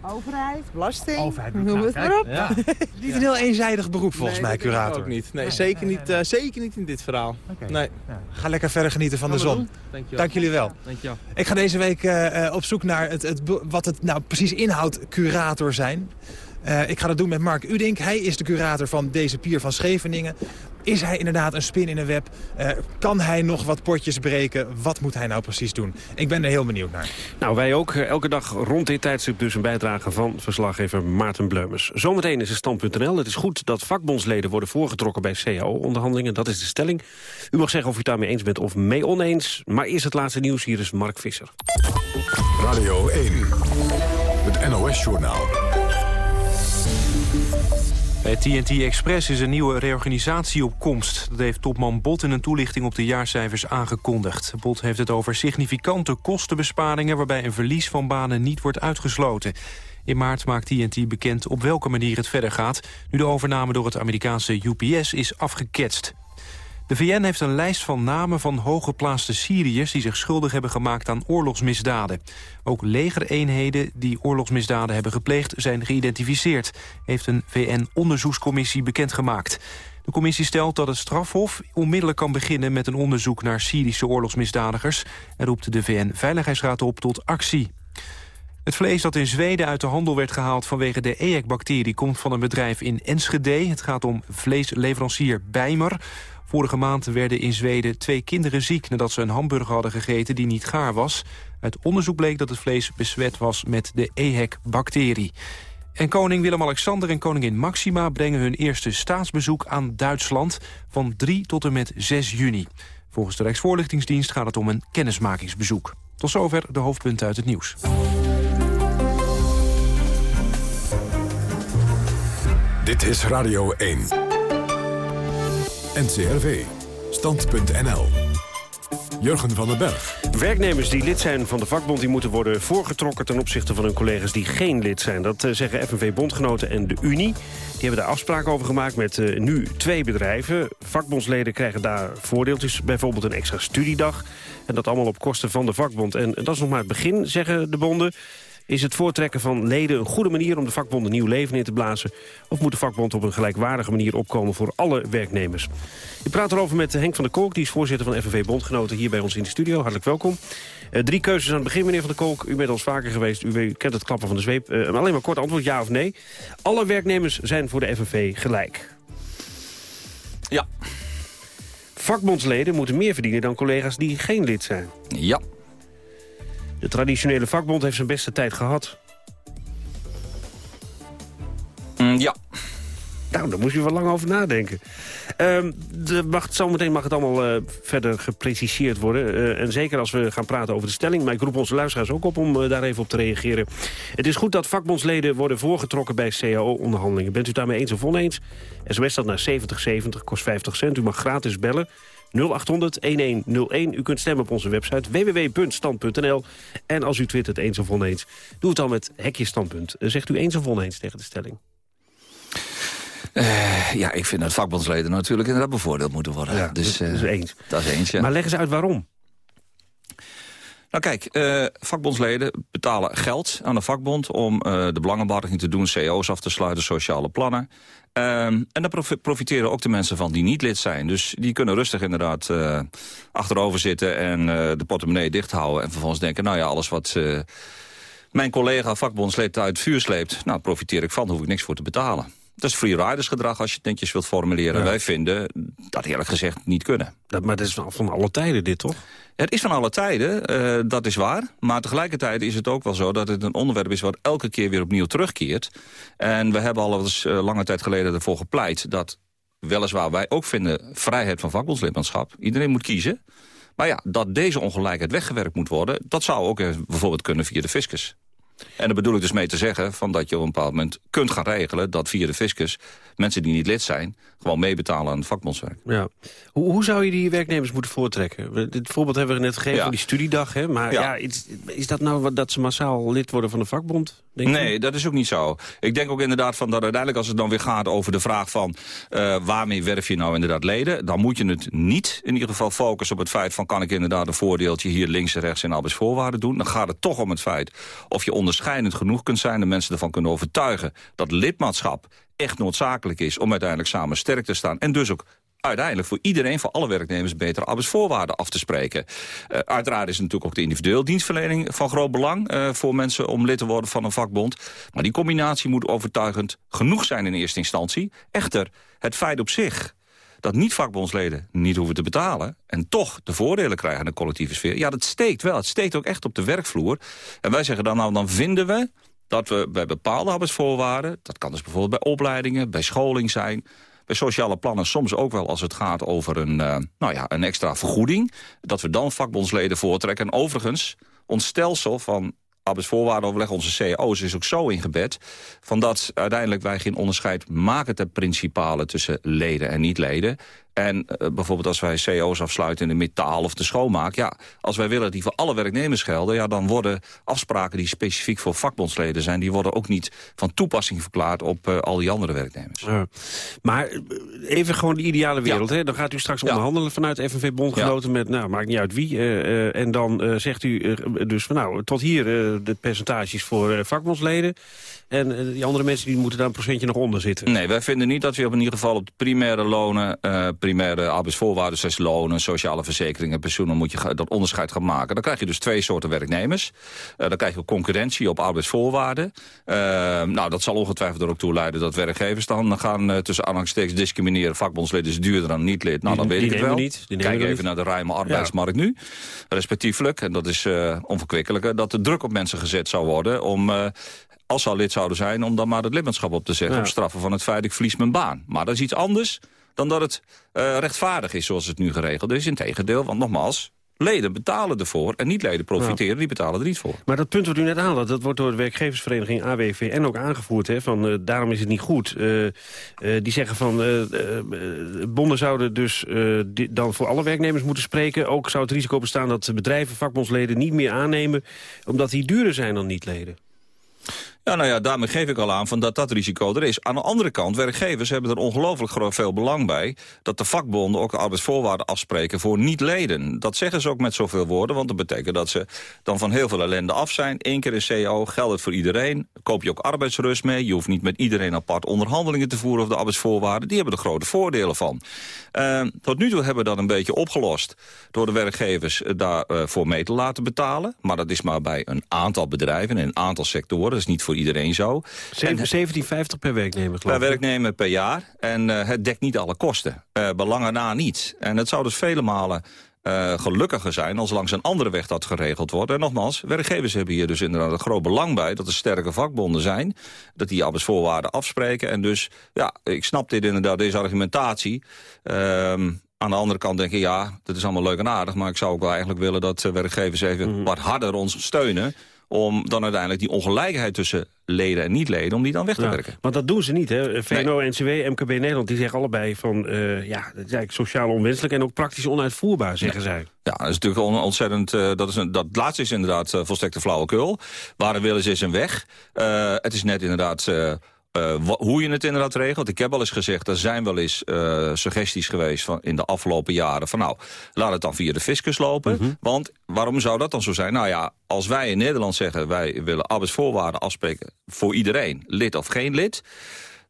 overheid, belasting, overheid, noem het maar op. Ja. niet een heel eenzijdig beroep volgens nee, mij, curator. ook niet. Nee, zeker, niet uh, zeker niet in dit verhaal. Okay. Nee. Ja. Ga lekker verder genieten van de zon. Dank, Dank jullie wel. Dank je wel. Ik ga deze week op zoek naar het, het, wat het nou precies inhoudt curator zijn. Uh, ik ga dat doen met Mark Udink. Hij is de curator van deze pier van Scheveningen. Is hij inderdaad een spin in een web? Uh, kan hij nog wat potjes breken? Wat moet hij nou precies doen? Ik ben er heel benieuwd naar. Nou, wij ook. Elke dag rond dit tijdstip dus een bijdrage van verslaggever Maarten Bleumers. Zometeen is het stand.nl. Het is goed dat vakbondsleden worden voorgetrokken bij CAO-onderhandelingen. Dat is de stelling. U mag zeggen of u het daarmee eens bent of mee oneens. Maar eerst het laatste nieuws. Hier is Mark Visser. Radio 1. Het NOS-journaal. Bij TNT Express is een nieuwe reorganisatie op komst. Dat heeft topman Bot in een toelichting op de jaarcijfers aangekondigd. Bot heeft het over significante kostenbesparingen... waarbij een verlies van banen niet wordt uitgesloten. In maart maakt TNT bekend op welke manier het verder gaat... nu de overname door het Amerikaanse UPS is afgeketst. De VN heeft een lijst van namen van hooggeplaatste Syriërs... die zich schuldig hebben gemaakt aan oorlogsmisdaden. Ook legereenheden die oorlogsmisdaden hebben gepleegd... zijn geïdentificeerd, heeft een VN-onderzoekscommissie bekendgemaakt. De commissie stelt dat het strafhof onmiddellijk kan beginnen... met een onderzoek naar Syrische oorlogsmisdadigers... en roept de VN-veiligheidsraad op tot actie. Het vlees dat in Zweden uit de handel werd gehaald vanwege de EHEC-bacterie... komt van een bedrijf in Enschede. Het gaat om vleesleverancier Bijmer. Vorige maand werden in Zweden twee kinderen ziek... nadat ze een hamburger hadden gegeten die niet gaar was. Uit onderzoek bleek dat het vlees besmet was met de EHEC-bacterie. En koning Willem-Alexander en koningin Maxima... brengen hun eerste staatsbezoek aan Duitsland van 3 tot en met 6 juni. Volgens de Rijksvoorlichtingsdienst gaat het om een kennismakingsbezoek. Tot zover de hoofdpunten uit het nieuws. Dit is Radio 1. NCRV. Stand.nl. Jurgen van den Berg. Werknemers die lid zijn van de vakbond... die moeten worden voorgetrokken ten opzichte van hun collega's die geen lid zijn. Dat uh, zeggen FNV-bondgenoten en de Unie. Die hebben daar afspraken over gemaakt met uh, nu twee bedrijven. Vakbondsleden krijgen daar voordeeltjes, bijvoorbeeld een extra studiedag. En dat allemaal op kosten van de vakbond. En dat is nog maar het begin, zeggen de bonden. Is het voortrekken van leden een goede manier om de vakbond een nieuw leven in te blazen? Of moet de vakbond op een gelijkwaardige manier opkomen voor alle werknemers? Ik praat erover met Henk van der Kolk, die is voorzitter van FNV Bondgenoten hier bij ons in de studio. Hartelijk welkom. Uh, drie keuzes aan het begin, meneer van der Kolk. U bent ons vaker geweest, u kent het klappen van de zweep. Uh, alleen maar kort antwoord, ja of nee. Alle werknemers zijn voor de FNV gelijk. Ja. Vakbondsleden moeten meer verdienen dan collega's die geen lid zijn. Ja. De traditionele vakbond heeft zijn beste tijd gehad. Mm, ja. Nou, daar moest je wel lang over nadenken. Um, de, mag, zometeen mag het allemaal uh, verder gepreciseerd worden. Uh, en zeker als we gaan praten over de stelling. Maar ik roep onze luisteraars ook op om uh, daar even op te reageren. Het is goed dat vakbondsleden worden voorgetrokken bij CAO-onderhandelingen. Bent u daarmee eens of oneens? SOS dat naar 7070, kost 50 cent. U mag gratis bellen. 0800-1101. U kunt stemmen op onze website www.stand.nl. En als u twittert eens of oneens, doe het dan met hekje standpunt. Zegt u eens of oneens tegen de stelling? Uh, ja, ik vind dat vakbondsleden natuurlijk inderdaad bevoordeeld moeten worden. Ja, dus, uh, dat is eens. Dat is eens, ja. Maar leg eens uit waarom. Nou kijk, uh, vakbondsleden betalen geld aan de vakbond... om de belangenbehartiging te doen, CO's af te sluiten, sociale plannen. Um, en daar profiteren ook de mensen van die niet lid zijn. Dus die kunnen rustig inderdaad uh, achterover zitten en de portemonnee dicht houden. En vervolgens denken, nou ja, alles wat mijn collega vakbondslid uit het vuur sleept... nou, profiteer ik van, hoef ik niks voor te betalen. Dat is freeriders gedrag als je het netjes wilt formuleren. Wij vinden dat eerlijk gezegd niet kunnen. Dat, maar dat is van alle tijden dit, toch? Het is van alle tijden, uh, dat is waar. Maar tegelijkertijd is het ook wel zo dat het een onderwerp is... wat elke keer weer opnieuw terugkeert. En we hebben al eens uh, lange tijd geleden ervoor gepleit... dat weliswaar wij ook vinden vrijheid van vakbondslidmaatschap. Iedereen moet kiezen. Maar ja, dat deze ongelijkheid weggewerkt moet worden... dat zou ook bijvoorbeeld kunnen via de fiscus. En daar bedoel ik dus mee te zeggen van dat je op een bepaald moment kunt gaan regelen... dat via de fiscus mensen die niet lid zijn gewoon meebetalen aan het vakbondswerk. Ja. Hoe, hoe zou je die werknemers moeten voortrekken? Dit voorbeeld hebben we net gegeven van die studiedag. Hè? Maar ja. is, is, dat nou dat ze massaal lid worden van de vakbond? Nee, dat is ook niet zo. Ik denk ook inderdaad van dat uiteindelijk als het dan weer gaat over de vraag van... Uh, waarmee werf je nou inderdaad leden? Dan moet je het niet in ieder geval focussen op het feit van... kan ik inderdaad een voordeeltje hier links en rechts in arbeidsvoorwaarden doen? Dan gaat het toch om het feit of je onderscheidend genoeg kunt zijn... de mensen ervan kunnen overtuigen dat lidmaatschap echt noodzakelijk is... om uiteindelijk samen sterk te staan. En dus ook uiteindelijk voor iedereen, voor alle werknemers... betere arbeidsvoorwaarden af te spreken. Uh, uiteraard is natuurlijk ook de individueel dienstverlening van groot belang... Uh, voor mensen om lid te worden van een vakbond. Maar die combinatie moet overtuigend genoeg zijn in eerste instantie. Echter, het feit op zich dat niet-vakbondsleden niet hoeven te betalen... en toch de voordelen krijgen in de collectieve sfeer... ja, dat steekt wel. Het steekt ook echt op de werkvloer. En wij zeggen dan, nou, dan vinden we dat we bij bepaalde arbeidsvoorwaarden... dat kan dus bijvoorbeeld bij opleidingen, bij scholing zijn... bij sociale plannen soms ook wel als het gaat over een, uh, nou ja, een extra vergoeding... dat we dan vakbondsleden voortrekken. En overigens, ons stelsel van arbeidsvoorwaardenoverleg, onze CO's, is ook zo ingebed... van dat uiteindelijk wij geen onderscheid maken ter principale tussen leden en niet-leden. En uh, bijvoorbeeld als wij CO's afsluiten in de metaal of de schoonmaak... ja, als wij willen die voor alle werknemers gelden... ja, dan worden afspraken die specifiek voor vakbondsleden zijn... die worden ook niet van toepassing verklaard op uh, al die andere werknemers. Ja. Maar eh, even gewoon de ideale wereld. Hè? Dan gaat u straks onderhandelen vanuit FNV-bondgenoten... met, nou, maakt niet uit wie. Uh, en dan zegt u dus van, nou, tot hier de percentages voor vakbondsleden... En eh, die andere mensen die moeten daar een procentje nog onder zitten. Nee, wij vinden niet dat we op in ieder geval op de primaire lonen... Uh, primaire arbeidsvoorwaarden, zoals lonen, sociale verzekeringen, pensioenen... moet je dat onderscheid gaan maken. Dan krijg je dus twee soorten werknemers. Uh, dan krijg je concurrentie op arbeidsvoorwaarden. nou, dat zal ongetwijfeld er ook toe leiden dat werkgevers dan gaan... tussen aanhalingstekens discrimineren. Vakbondsleden is duurder dan niet-lid. Nou, dan weet ik het wel. Niet, Kijk even naar de ruime arbeidsmarkt nu. Respectievelijk, en dat is onverkwikkelijker... dat de druk op mensen gezet zou worden om als ze al lid zouden zijn, om dan maar het lidmaatschap op te zetten. Op straffen van het feit, ik verlies mijn baan. Maar dat is iets anders dan dat het uh, rechtvaardig is zoals het nu geregeld is. Integendeel, want nogmaals, Leden betalen ervoor en niet-leden profiteren, die betalen er niet voor. Maar dat punt wat u net aanhaalt, dat wordt door de werkgeversvereniging AWVN ook aangevoerd. Hè, van, uh, daarom is het niet goed. Uh, uh, die zeggen van, bonden zouden dus die, dan voor alle werknemers moeten spreken. Ook zou het risico bestaan dat bedrijven vakbondsleden niet meer aannemen... omdat die duurder zijn dan niet-leden. Ja, nou ja, daarmee geef ik al aan van dat dat risico er is. Aan de andere kant, werkgevers hebben er ongelooflijk veel belang bij... dat de vakbonden ook arbeidsvoorwaarden afspreken voor niet-leden. Dat zeggen ze ook met zoveel woorden, want dat betekent dat ze dan van heel veel ellende af zijn. Eén keer een CO, geldt het voor iedereen. Koop je ook arbeidsrust mee. Je hoeft niet met iedereen apart onderhandelingen te voeren over de arbeidsvoorwaarden. Die hebben er grote voordelen van. Uh, tot nu toe hebben we dat een beetje opgelost... door de werkgevers daarvoor uh, mee te laten betalen. Maar dat is maar bij een aantal bedrijven en een aantal sectoren. Dat is niet voor iedereen zo. 1750 per werknemer, Per werknemer per jaar. En uh, het dekt niet alle kosten. Uh, belangen na niet. En het zou dus vele malen uh, gelukkiger zijn als langs een andere weg dat geregeld wordt. En nogmaals, werkgevers hebben hier dus inderdaad een groot belang bij... dat er sterke vakbonden zijn, dat die arbeidsvoorwaarden afspreken. En dus, ja, ik snap dit inderdaad, deze argumentatie... Uh, aan de andere kant denk ik, ja, dat is allemaal leuk en aardig... maar ik zou ook wel eigenlijk willen dat werkgevers even mm. wat harder ons steunen om dan uiteindelijk die ongelijkheid tussen leden en niet-leden... om die dan weg te werken. Want dat doen ze niet, hè? VNO, NCW, MKB Nederland, die zeggen allebei van... Uh, ja, dat is eigenlijk sociaal onwenselijk en ook praktisch onuitvoerbaar, zeggen zij. Ja, dat is natuurlijk ontzettend... Uh, dat, is een, dat laatste is inderdaad uh, volstrekte flauwekul. Waar willen ze is een weg. het is net inderdaad uh, hoe je het inderdaad regelt. Ik heb al eens gezegd, er zijn wel eens uh, suggesties geweest van in de afgelopen jaren... van nou, laat het dan via de fiscus lopen. Mhm. Want waarom zou dat dan zo zijn? Nou ja, als wij in Nederland zeggen... wij willen arbeidsvoorwaarden afspreken voor iedereen, lid of geen lid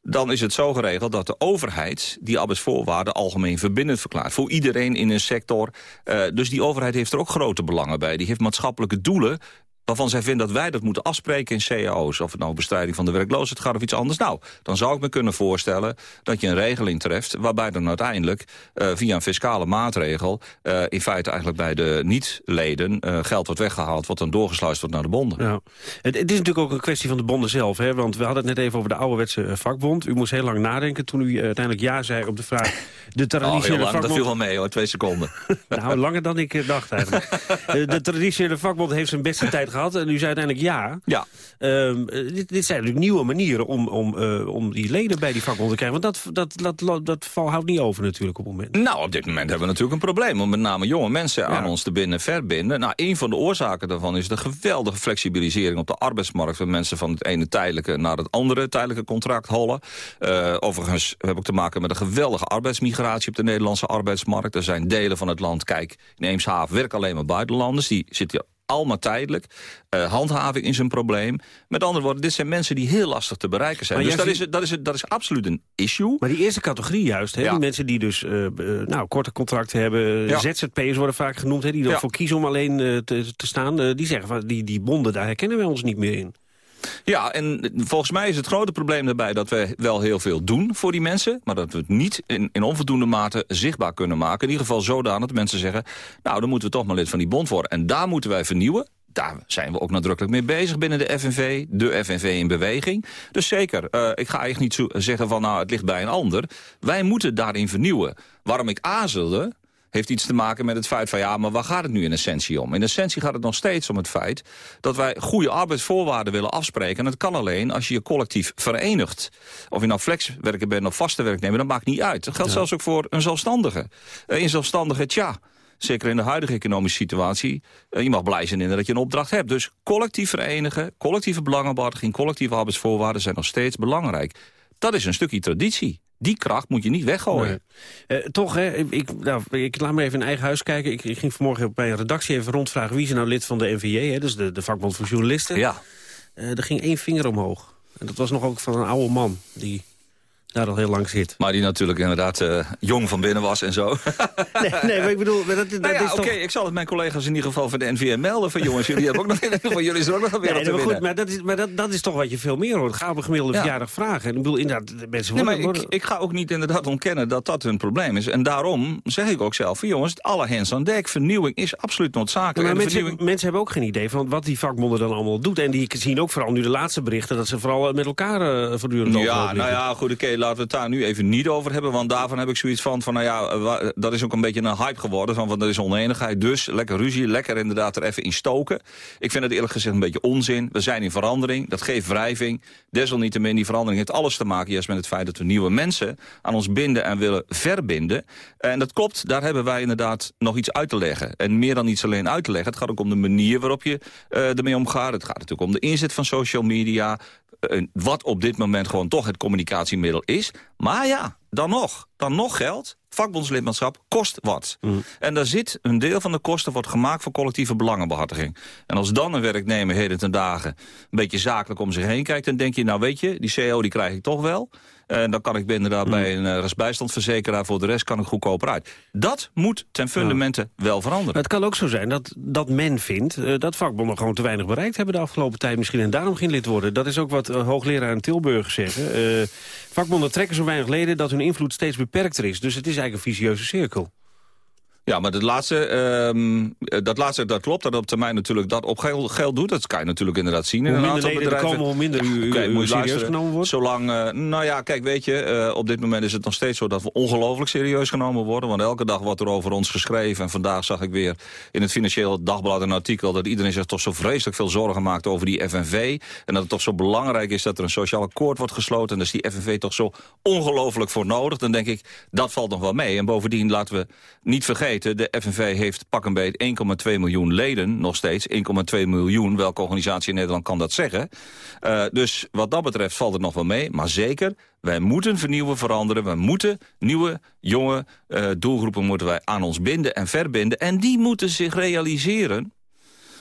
dan is het zo geregeld dat de overheid die arbeidsvoorwaarden algemeen verbindend verklaart. Voor iedereen in een sector. Uh, dus die overheid heeft er ook grote belangen bij. Die heeft maatschappelijke doelen waarvan zij vinden dat wij dat moeten afspreken in cao's. Of het nou bestrijding van de werkloosheid gaat of iets anders. Nou, dan zou ik me kunnen voorstellen dat je een regeling treft... waarbij dan uiteindelijk uh, via een fiscale maatregel... Uh, in feite eigenlijk bij de niet-leden uh, geld wordt weggehaald... wat dan doorgesluist wordt naar de bonden. Ja. Het, het, is natuurlijk ook een kwestie van de bonden zelf. Hè? Want we hadden het net even over de ouderwetse vakbond. U moest heel lang nadenken toen u uiteindelijk ja zei op de vraag... De traditionele oh, vakbond... Dat viel wel mee hoor, twee seconden. nou, langer dan ik dacht eigenlijk. de traditionele vakbond heeft zijn beste tijd gehad. En u zei uiteindelijk ja. Ja. Um, dit, dit, zijn natuurlijk nieuwe manieren om, om, uh, om die leden bij die vakbond te krijgen. Want dat, dat, dat, dat, val houdt niet over natuurlijk op het moment. Nou, op dit moment hebben we natuurlijk een probleem. Om met name jonge mensen ja. aan ons te binden verbinden. Nou, een van de oorzaken daarvan is de geweldige flexibilisering op de arbeidsmarkt. Van mensen van het ene tijdelijke naar het andere tijdelijke contract hollen. Uh, overigens heb ik te maken met een geweldige arbeidsmigratie op de Nederlandse arbeidsmarkt. Er zijn delen van het land, kijk, in Eemshaven werken alleen maar buitenlanders. Die zitten allemaal tijdelijk. Uh, handhaving is een probleem. Met andere woorden, dit zijn mensen die heel lastig te bereiken zijn. dus dat, is, dat, is, dat is absoluut een issue. Maar die eerste categorie juist, hè, ja. die mensen die dus uh, nou, korte contracten hebben... Ja. ZZP'ers worden vaak genoemd, hè, die ervoor ja. kiezen om alleen uh, te, te, staan... die zeggen, van, die, die bonden, daar herkennen wij ons niet meer in. Ja, en volgens mij is het grote probleem daarbij dat we wel heel veel doen voor die mensen... maar dat we het niet in, onvoldoende mate zichtbaar kunnen maken. In ieder geval zodanig dat mensen zeggen... nou, dan moeten we toch maar lid van die bond worden. En daar moeten wij vernieuwen daar zijn we ook nadrukkelijk mee bezig binnen de FNV. De FNV in beweging. Dus zeker, uh, ik ga eigenlijk niet zeggen van nou het ligt bij een ander. Wij moeten daarin vernieuwen. Waarom ik aarzelde, heeft iets te maken met het feit van... ja, maar waar gaat het nu in essentie om? In essentie gaat het nog steeds om het feit... dat wij goede arbeidsvoorwaarden willen afspreken. En dat kan alleen als je je collectief verenigt. Of je nou flexwerker bent of vaste werknemer, dat maakt niet uit. Dat geldt ja. zelfs ook voor een zelfstandige. Uh, een zelfstandige, tja... Zeker in de huidige economische situatie. Uh, je mag blij zijn in dat je een opdracht hebt. Dus collectief verenigen, collectieve belangenbehartiging... collectieve arbeidsvoorwaarden zijn nog steeds belangrijk. Dat is een stukje traditie die kracht moet je niet weggooien. Nee. Uh, toch, hè, ik, nou, ik laat me even in eigen huis kijken. Ik, ik ging vanmorgen bij een redactie even rondvragen... wie is nou lid van de NVJ, hè, dus de, de vakbond voor journalisten. Ja. Uh, er ging één vinger omhoog. En dat was nog ook van een oude man die heel lang zit. Maar die natuurlijk inderdaad uh, jong van binnen was en zo. nee, nee, maar ik bedoel... Dat, dat nou ja, is Oké, toch... ik zal het mijn collega's in ieder geval van de NVM melden. Van jongens, jullie hebben ook nog, van jullie is er ook nog weer nee, te maar goed, maar dat is, maar dat, dat is toch wat je veel meer hoort. Ga op een gemiddelde Ja. verjaardag vragen. En ik bedoel, inderdaad, de mensen Nee, worden... maar ik, worden- ik ga ook niet inderdaad ontkennen dat dat hun probleem is. En daarom zeg ik ook zelf, van jongens, alle hens aan dek. Vernieuwing is absoluut noodzakelijk. maar mensen, vernieuwing... mensen hebben ook geen idee van wat die vakbonden dan allemaal doet. En die zien ook vooral nu de laatste berichten... dat ze vooral met elkaar eh, voortdurend Ja, nou ja, goed, oké, laten we het daar nu even niet over hebben. Want daarvan heb ik zoiets van, van nou ja, wa- dat is ook een beetje een hype geworden. Van, van er is oneenigheid, dus lekker ruzie, lekker inderdaad er even in stoken. Ik vind het eerlijk gezegd een beetje onzin. We zijn in verandering, dat geeft wrijving. Desalniettemin, die verandering heeft alles te maken juist met het feit dat we nieuwe mensen aan ons binden en willen verbinden. En dat klopt, daar hebben wij inderdaad nog iets uit te leggen. En meer dan iets alleen uit te leggen. Het gaat ook om de manier waarop je eh, ermee omgaat. Het gaat natuurlijk om de inzet van social media. Eh, wat op dit moment gewoon toch het communicatiemiddel is. Maar ja, dan nog. Dan nog geldt, vakbondslidmaatschap kost wat. En daar zit een deel van de kosten wordt gemaakt voor collectieve belangenbehartiging. En als dan een werknemer heden ten dagen een beetje zakelijk om zich heen kijkt... dan denk je, nou weet je, die CO die krijg ik toch wel. En dan kan ik inderdaad bij een uh, rechtsbijstandsverzekeraar... voor de rest kan ik goedkoper uit. Dat moet ten fundamente wel veranderen. Maar het kan ook zo zijn dat, dat men vindt eh, dat vakbonden gewoon te weinig bereikt hebben de afgelopen tijd misschien en daarom geen lid worden. Dat is ook wat hoogleraar in Tilburg zeggen. Eh, vakbonden trekken zo weinig leden dat hun invloed steeds beperkter is. Dus het is eigenlijk een vicieuze cirkel. Ja, maar dat laatste, um, dat laatste, dat klopt. Dat op termijn natuurlijk dat op geld, geld doet. Dat kan je natuurlijk inderdaad zien. Hoe in minder leden er bedrijven. komen, hoe minder u, serieus genomen wordt? Zolang, uh, nou ja, kijk, weet je, uh, op dit moment is het nog steeds zo dat we ongelooflijk serieus genomen worden. Want elke dag wordt er over ons geschreven. En vandaag zag ik weer in het Financieel Dagblad een artikel... dat iedereen zich toch zo vreselijk veel zorgen maakt over die FNV. En dat het toch zo belangrijk is dat er een sociaal akkoord wordt gesloten. En dus die FNV toch zo ongelooflijk voor nodig. Dan denk ik, dat valt nog wel mee. En bovendien laten we niet vergeten, de FNV heeft pak een beet 1,2 miljoen leden, nog steeds. 1,2 miljoen, welke organisatie in Nederland kan dat zeggen? Uh, dus wat dat betreft valt het nog wel mee. Maar zeker, wij moeten vernieuwen, veranderen. We moeten nieuwe, jonge uh, doelgroepen moeten wij aan ons binden en verbinden. En die moeten zich realiseren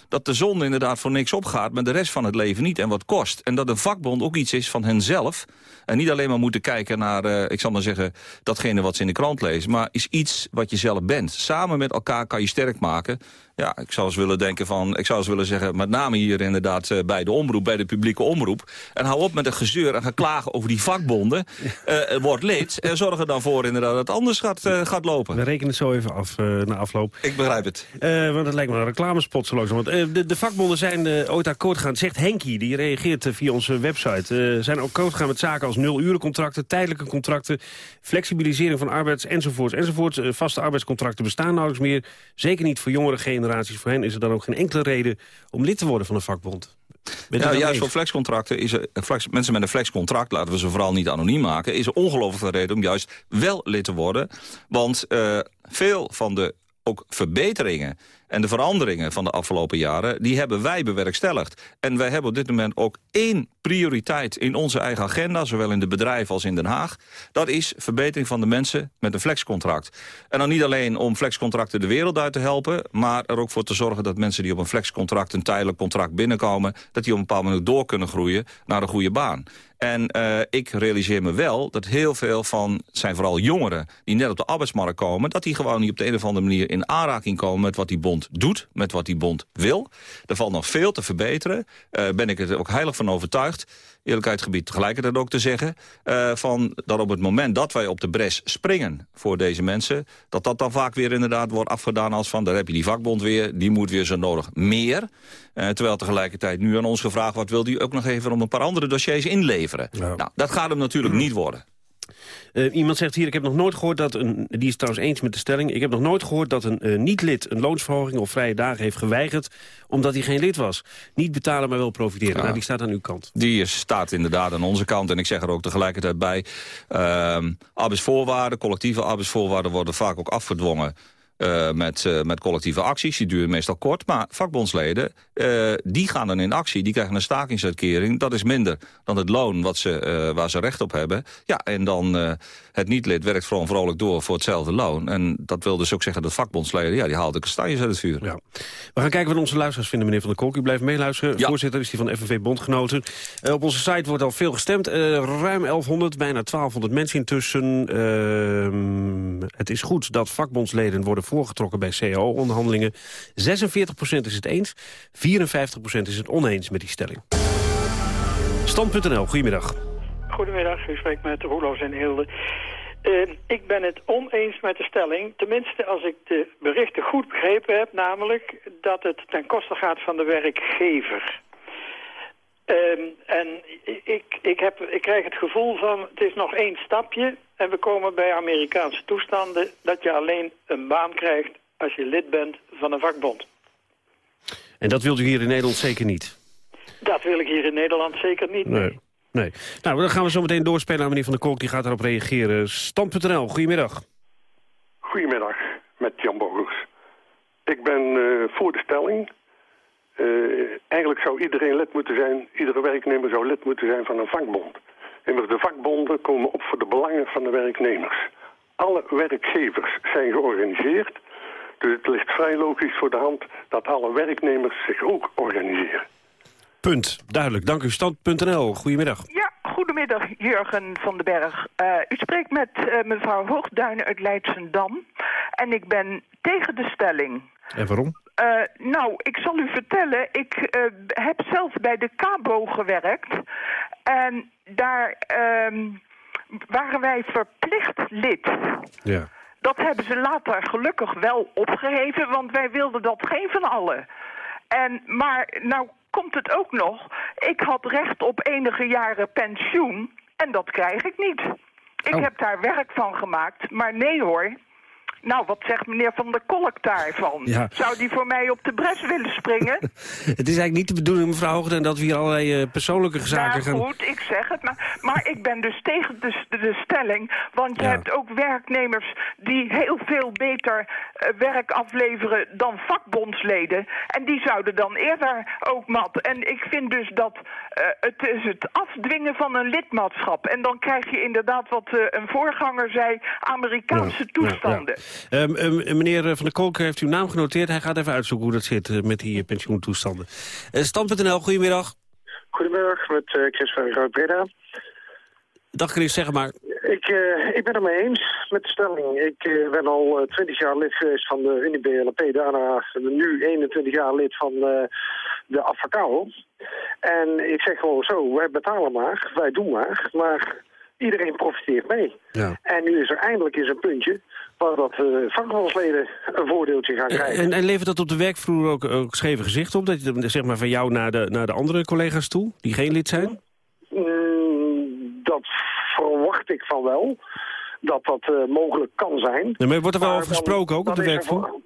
dat de zon inderdaad voor niks opgaat... maar de rest van het leven niet en wat kost. En dat een vakbond ook iets is van henzelf... en niet alleen maar moeten kijken naar, uh, ik zal maar zeggen... datgene wat ze in de krant lezen, maar is iets wat je zelf bent. Samen met elkaar kan je sterk maken ja, ik zou eens willen denken van, ik zou eens willen zeggen, met name hier inderdaad uh, bij de omroep, bij de publieke omroep. En hou op met het gezeur en geklagen over die vakbonden. Uh, word lid en zorg er dan voor inderdaad dat het anders gaat, uh, gaat lopen. We rekenen het zo even af na afloop. Ik begrijp het. want het lijkt me een reclamespot zo langzaam. Want de, de, vakbonden zijn ooit akkoord gegaan, zegt Henkie, die reageert via onze website. zijn ook akkoord gegaan met zaken als nul-urencontracten, tijdelijke contracten, flexibilisering van arbeids enzovoorts enzovoorts. vaste arbeidscontracten bestaan nauwelijks meer. Zeker niet voor jongere generaties generaties. Voor hen is er dan ook geen enkele reden om lid te worden van een vakbond. ja, juist voor flexcontracten is er, flex, mensen met een flexcontract, laten we ze vooral niet anoniem maken, is er ongelooflijk reden om juist wel lid te worden. Want uh, veel van de ook verbeteringen en de veranderingen van de afgelopen jaren... die hebben wij bewerkstelligd. En wij hebben op dit moment ook één prioriteit in onze eigen agenda... zowel in de bedrijven als in Den Haag. Dat is verbetering van de mensen met een flexcontract. En dan niet alleen om flexcontracten de wereld uit te helpen... maar er ook voor te zorgen dat mensen die op een flexcontract... een tijdelijk contract binnenkomen... dat die op een bepaald moment door kunnen groeien naar een goede baan. En uh, ik realiseer me wel dat heel veel van, zijn vooral jongeren... die net op de arbeidsmarkt komen... dat die gewoon niet op de een of andere manier in aanraking komen... met wat die bond doet, met wat die bond wil. Er valt nog veel te verbeteren. Uh, ben ik er ook heilig van overtuigd eerlijkheidsgebied tegelijkertijd ook te zeggen... Uh, van dat op het moment dat wij op de bres springen voor deze mensen... dat dat dan vaak weer inderdaad wordt afgedaan als van... daar heb je die vakbond weer, die moet weer zo nodig meer. Uh, terwijl tegelijkertijd nu aan ons gevraagd wordt... wil die ook nog even om een paar andere dossiers inleveren. Nou, dat gaat hem natuurlijk niet worden. Uh, iemand zegt hier, ik heb nog nooit gehoord dat een... die is trouwens eens met de stelling... ik heb nog nooit gehoord dat een uh, niet-lid een loonsverhoging of vrije dagen heeft geweigerd... omdat hij geen lid was. Niet betalen, maar wel profiteren. Ja. Nou, die staat aan uw kant. Die staat inderdaad aan onze kant. En ik zeg er ook tegelijkertijd bij... Uh, arbeidsvoorwaarden, collectieve arbeidsvoorwaarden worden vaak ook afgedwongen uh, met, uh, met collectieve acties. Die duren meestal kort. Maar vakbondsleden, uh, die gaan dan in actie. Die krijgen een stakingsuitkering. Dat is minder dan het loon wat ze, waar ze recht op hebben. Ja, en dan het niet-lid werkt gewoon vrolijk door voor hetzelfde loon. En dat wil dus ook zeggen dat vakbondsleden... ja, die haalden kastanjes uit het vuur. Ja. We gaan kijken wat onze luisteraars vinden, meneer Van der Kolk. U blijft meeluisteren. Ja. Voorzitter is die van FNV Bondgenoten. op onze site wordt al veel gestemd. ruim 1100, bijna 1200 mensen intussen. Ehm, het is goed dat vakbondsleden worden voorgetrokken bij cao-onderhandelingen. 46% is het eens, 54% is het oneens met die stelling. Stand.nl, goedemiddag. Goedemiddag, u spreekt met Roelof en Hilde. Uh, ik ben het oneens met de stelling, tenminste als ik de berichten goed begrepen heb, namelijk dat het ten koste gaat van de werkgever. Uh, en ik, ik, heb, ik krijg het gevoel van, het is nog één stapje en we komen bij Amerikaanse toestanden dat je alleen een baan krijgt als je lid bent van een vakbond. En dat wilt u hier in Nederland zeker niet? Dat wil ik hier in Nederland zeker niet, nee. nee. Nou, dan gaan we zo meteen doorspelen aan meneer Van der Kolk. Die gaat daarop reageren. Stand.nl, goedemiddag. Goedemiddag, met Jan Borgers. Ik ben uh, voor de stelling. Uh, eigenlijk zou iedereen lid moeten zijn, iedere werknemer zou lid moeten zijn van een vakbond. Immers de vakbonden komen op voor de belangen van de werknemers. Alle werkgevers zijn georganiseerd. Dus het ligt vrij logisch voor de hand dat alle werknemers zich ook organiseren. Punt. Duidelijk. Dank u. Stand.nl. Goedemiddag. Ja, goedemiddag Jurgen van den Berg. Uh, u spreekt met uh, mevrouw Hoogduin uit Leidsendam. En ik ben tegen de stelling. En waarom? Uh, nou, ik zal u vertellen, ik uh, heb zelf bij de CABO gewerkt. En daar um, waren wij verplicht lid. Ja. Dat hebben ze later gelukkig wel opgeheven, want wij wilden dat geen van allen. En, maar nou komt het ook nog, ik had recht op enige jaren pensioen en dat krijg ik niet. Ik oh. heb daar werk van gemaakt, maar nee hoor, nou, wat zegt meneer Van der Kolk daarvan? Ja. Zou die voor mij op de bres willen springen? het is eigenlijk niet de bedoeling, mevrouw Hoogden, dat we hier allerlei uh, persoonlijke zaken gaan... Nou goed, ik zeg het, maar, maar ik ben dus tegen de, de stelling. Want je hebt ook werknemers die heel veel beter uh, werk afleveren dan vakbondsleden. En die zouden dan eerder ook mat. En ik vind dus dat uh, het is het afdwingen van een lidmaatschap. En dan krijg je inderdaad wat een voorganger zei, Amerikaanse ja, toestanden. Um, um, meneer Van der Kolk heeft uw naam genoteerd. Hij gaat even uitzoeken hoe dat zit met die pensioentoestanden. Uh, Stand.nl, goedemiddag. Goedemiddag, met Chris van Groot-Breda. Dag Chris, zeg maar. Ik, uh, ik ben het mee eens met de stelling. Ik uh, ben al twintig jaar lid geweest van de UNIBLP. Daarna nu 21 jaar lid van uh, de Afakao. En ik zeg gewoon zo, wij betalen maar, wij doen maar. Maar iedereen profiteert mee. Ja. En nu is er eindelijk eens een puntje dat uh, vakbondsleden een voordeeltje gaan krijgen. En, en, levert dat op de werkvloer ook, ook gezicht op? Dat je zeg maar van jou naar de, naar de andere collega's toe, die geen lid zijn? Mm, dat verwacht ik van wel. Dat dat uh, mogelijk kan zijn. Ja, maar wordt er wel over gesproken ook op de werkvloer?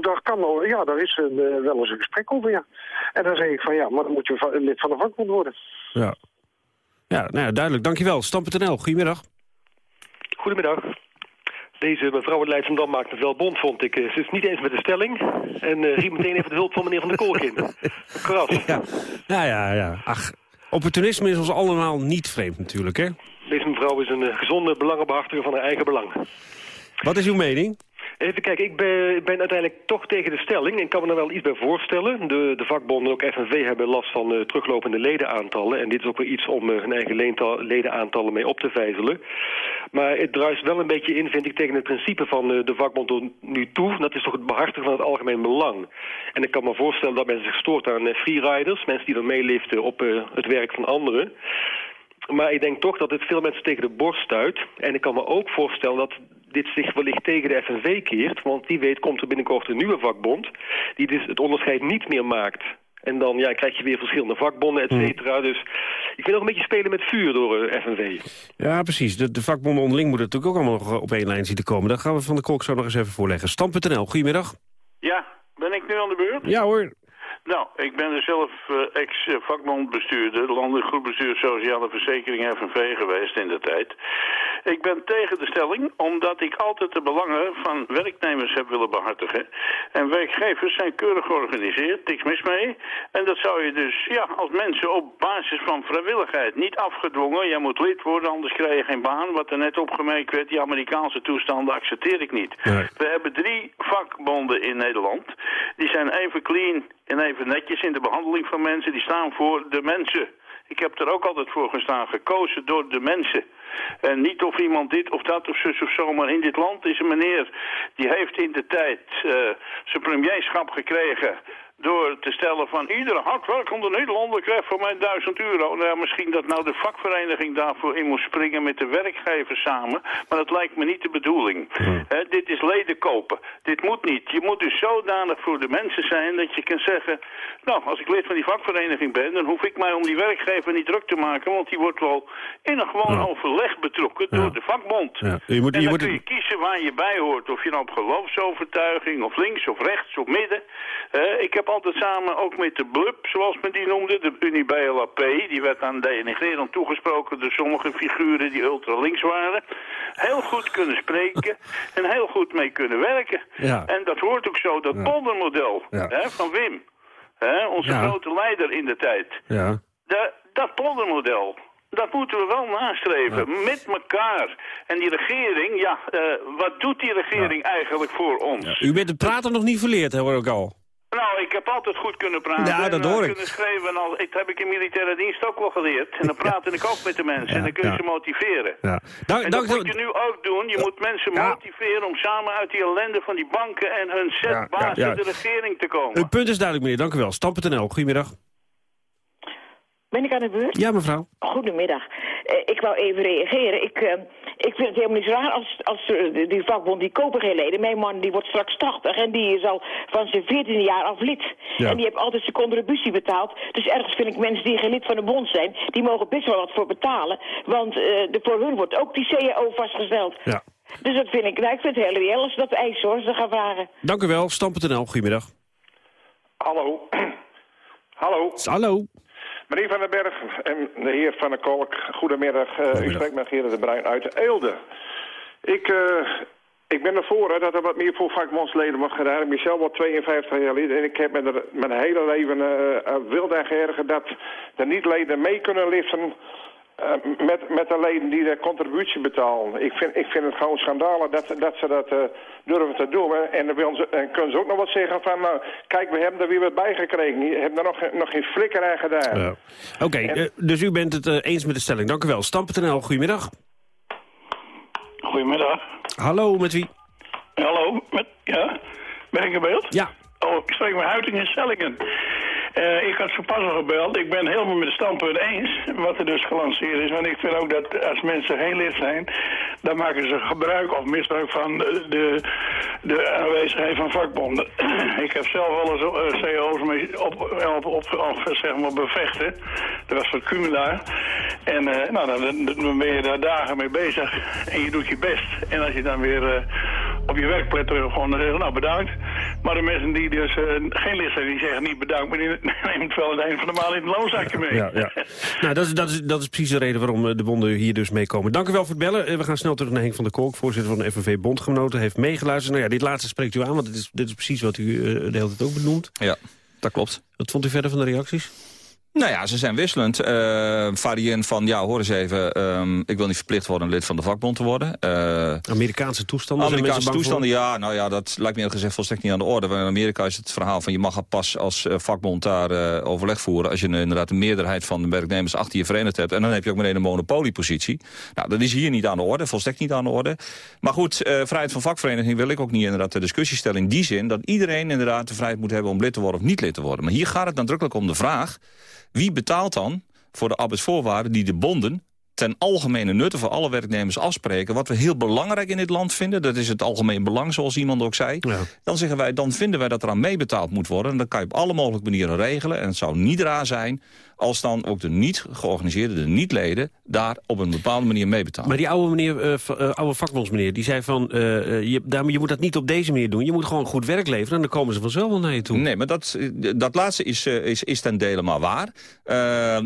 Daar kan wel, ja, daar is uh, wel eens een gesprek over, ja. En dan zeg ik van ja, maar dan moet je lid van de vakbond worden. Ja, ja, nou ja duidelijk. Dankjewel. Stam.nl, goedemiddag. Goedemiddag. Deze mevrouw uit Leidschendam maakt het wel bond, vond ik. Ze is niet eens met de stelling. En uh, riep meteen even de hulp van meneer Van der Kolk in. Kras. Ja, ja, ja. ja. Ach, opportunisme is ons allemaal niet vreemd natuurlijk, hè? Deze mevrouw is een gezonde belangenbehartiger van haar eigen belang. Wat is uw mening? Even kijken, ik ben, ben, uiteindelijk toch tegen de stelling. Ik kan me er wel iets bij voorstellen. De, de vakbonden, ook FNV, hebben last van uh, teruglopende ledenaantallen. En dit is ook weer iets om uh, hun eigen ledenaantallen mee op te vijzelen. Maar het druist wel een beetje in, vind ik, tegen het principe van uh, de vakbond tot nu toe. Dat is toch het behartigen van het algemeen belang. En ik kan me voorstellen dat men zich stoort aan freeriders. Mensen die dan meeliften op het werk van anderen. Maar ik denk toch dat het veel mensen tegen de borst stuit. En ik kan me ook voorstellen dat dit zich wellicht tegen de FNV keert. Want die weet, komt er binnenkort een nieuwe vakbond... die dus het onderscheid niet meer maakt. En dan ja, krijg je weer verschillende vakbonden, et cetera. Hmm. Dus ik vind nog een beetje spelen met vuur door uh, FNV. Ja, precies. De, de vakbonden onderling moeten natuurlijk ook allemaal nog op één lijn zien te komen. Dat gaan we van de Kolk zo nog eens even voorleggen. Stam.nl, goedemiddag. Ja, ben ik nu aan de beurt? Ja hoor. Nou, ik ben er zelf uh, ex-vakbondbestuurder, landelijk groepbestuur Sociale Verzekering FNV geweest in de tijd. Ik ben tegen de stelling omdat ik altijd de belangen van werknemers heb willen behartigen. En werkgevers zijn keurig georganiseerd, niks mis mee. En dat zou je dus, ja, als mensen op basis van vrijwilligheid, niet afgedwongen, jij moet lid worden, anders krijg je geen baan. Wat er net opgemerkt werd, die Amerikaanse toestanden accepteer ik niet. We hebben drie vakbonden in Nederland. Die zijn even clean en even netjes in de behandeling van mensen. Die staan voor de mensen. Ik heb er ook altijd voor gestaan, gekozen door de mensen. En niet of iemand dit of dat of zus of zo, maar in dit land is een meneer... die heeft in de tijd uh, zijn premierschap gekregen door te stellen van iedere hardwerkende Nederlander krijgt voor mij 1000 euro. Nou ja, misschien dat nou de vakvereniging daarvoor in moet springen met de werkgever samen. Maar dat lijkt me niet de bedoeling. dit is leden kopen. Dit moet niet. Je moet dus zodanig voor de mensen zijn dat je kan zeggen... nou, als ik lid van die vakvereniging ben, dan hoef ik mij om die werkgever niet druk te maken. Want die wordt wel in een gewoon overleg betrokken door de vakbond. Je moet, en dan kun je kiezen waar je bij hoort. Of je nou op geloofsovertuiging, of links, of rechts, of midden. ik heb altijd samen ook met de BLUB, zoals men die noemde, de Unie-BLAP. Die werd aan denigrerend toegesproken door sommige figuren die ultralinks waren. Heel goed kunnen spreken en heel goed mee kunnen werken. Ja. En dat hoort ook zo, dat ja. poldermodel hè, van Wim. Hè, onze grote leider in de tijd. Ja. De, dat poldermodel, dat moeten we wel nastreven, met elkaar. En die regering, ja, uh, wat doet die regering eigenlijk voor ons? Ja. U bent het praten nog niet verleerd, hoor ik al. Nou, ik heb altijd goed kunnen praten. Ja, dat hoor ik. Kunnen schrijven, al, dat heb ik in militaire dienst ook wel geleerd. En dan praat ik ook met de mensen. en dan kun je ze motiveren. Ja. Dank, en dat dank, moet je nu ook doen. Je moet mensen motiveren om samen uit die ellende van die banken en hun zetbaas in de regering te komen. Het punt is duidelijk, meneer. Dank u wel. Stam.nl, goedemiddag. Ben ik aan de beurt? Ja, mevrouw. Goedemiddag. Uh, ik wou even reageren. Ik, uh, ik vind het helemaal niet zo raar als, als uh, die vakbond, die kopen geen leden. Mijn man die wordt straks 80 en die is al van zijn 14e jaar af lid. Ja. En die heeft altijd zijn contributie betaald. Dus ergens vind ik mensen die geen lid van de bond zijn, die mogen best wel wat voor betalen. Want de, voor hun wordt ook die CAO vastgesteld. Ja. Dus dat vind ik, nou ik vind het heel reëel als dat eis hoor, ze gaan vragen. Dank u wel, Stam.nl, goedemiddag. Hallo. Hallo. Hallo. Meneer Van den Berg en de heer Van der Kolk, goedemiddag. Uh, u spreekt met Gerard de Bruin uit Eelde. Ik, uh, ik ben ervoor hè, dat er wat meer voor vakbondsleden mag gedaan. Ik ben zelf al 52 jaar lid en ik heb me er mijn hele leven uh, wild en geërgerd dat de niet-leden mee kunnen liften eh, met, met de leden die de contributie betalen. Ik vind, ik vind het gewoon schandalig dat, dat ze dat uh, durven te doen. En dan wil ze, en kunnen ze ook nog wat zeggen van... Uh, kijk, we hebben er weer wat bij gekregen. Je hebt er nog, nog geen flikker aan gedaan. Ja. Oké, okay, dus u bent het eens met de stelling. Dank u wel. Stam.nl, goedemiddag. Goedemiddag. Hallo, met wie? Hallo, met, ja, ben ik in beeld? Ja. Oh, ik spreek met Huiting in Stellingen. Uh, ik had zo pas al gebeld. Ik ben helemaal met het standpunt eens wat er dus gelanceerd is. Want ik vind ook dat als mensen geen lid zijn, dan maken ze gebruik of misbruik van de, de aanwezigheid van vakbonden. ik heb zelf wel eens CO's mee op, op, op, op, zeg maar bevechten. Dat was voor Cumula. En uh, nou, dan, dan, ben je daar dagen mee bezig en je doet je best. En als je dan weer op je werkplek terug gewoon zeggen, nou bedankt. Maar de mensen die dus geen lid zijn, die zeggen niet bedankt, maar die neemt wel het einde van de maand in het loonzakje mee. Ja, ja. nou, dat is, dat, is, dat is precies de reden waarom de bonden hier dus meekomen. Dank u wel voor het bellen. We gaan snel terug naar Henk van der Kolk, voorzitter van de FNV Bondgenoten. Heeft meegeluisterd. Nou ja, dit laatste spreekt u aan, want dit is, dit is precies wat u de hele tijd ook benoemt. Ja, dat klopt. Wat vond u verder van de reacties? Nou ja, ze zijn wisselend. Uh, variërend van, ja, hoor eens even... Um, ik wil niet verplicht worden lid van de vakbond te worden. Uh, Amerikaanse toestanden? Amerikaanse toestanden, ja. Nou ja, dat lijkt me gezegd volstrekt niet aan de orde. Want in Amerika is het verhaal van... je mag pas als uh, vakbond daar uh, overleg voeren... als je inderdaad de meerderheid van de werknemers achter je verenigd hebt. En dan heb je ook meteen een monopoliepositie. Nou, dat is hier niet aan de orde, volstrekt niet aan de orde. Maar goed, vrijheid van vakvereniging wil ik ook niet inderdaad de discussie stellen... in die zin dat iedereen inderdaad de vrijheid moet hebben om lid te worden of niet lid te worden. Maar hier gaat het nadrukkelijk om de vraag... Wie betaalt dan voor de arbeidsvoorwaarden die de bonden ten algemene nutte voor alle werknemers afspreken... wat we heel belangrijk in dit land vinden, dat is het algemeen belang, zoals iemand ook zei... Ja. dan zeggen wij, dan vinden wij dat er aan meebetaald moet worden. En dat kan je op alle mogelijke manieren regelen. En het zou niet raar zijn als dan ook de niet georganiseerde, de niet-leden... daar op een bepaalde manier mee betalen. Maar die oude, meneer, uh, oude vakbondsmeneer, die zei van... Uh, je, je moet dat niet op deze manier doen. Je moet gewoon goed werk leveren en dan komen ze vanzelf wel naar je toe. Nee, maar dat, dat laatste is, is, is ten dele maar waar.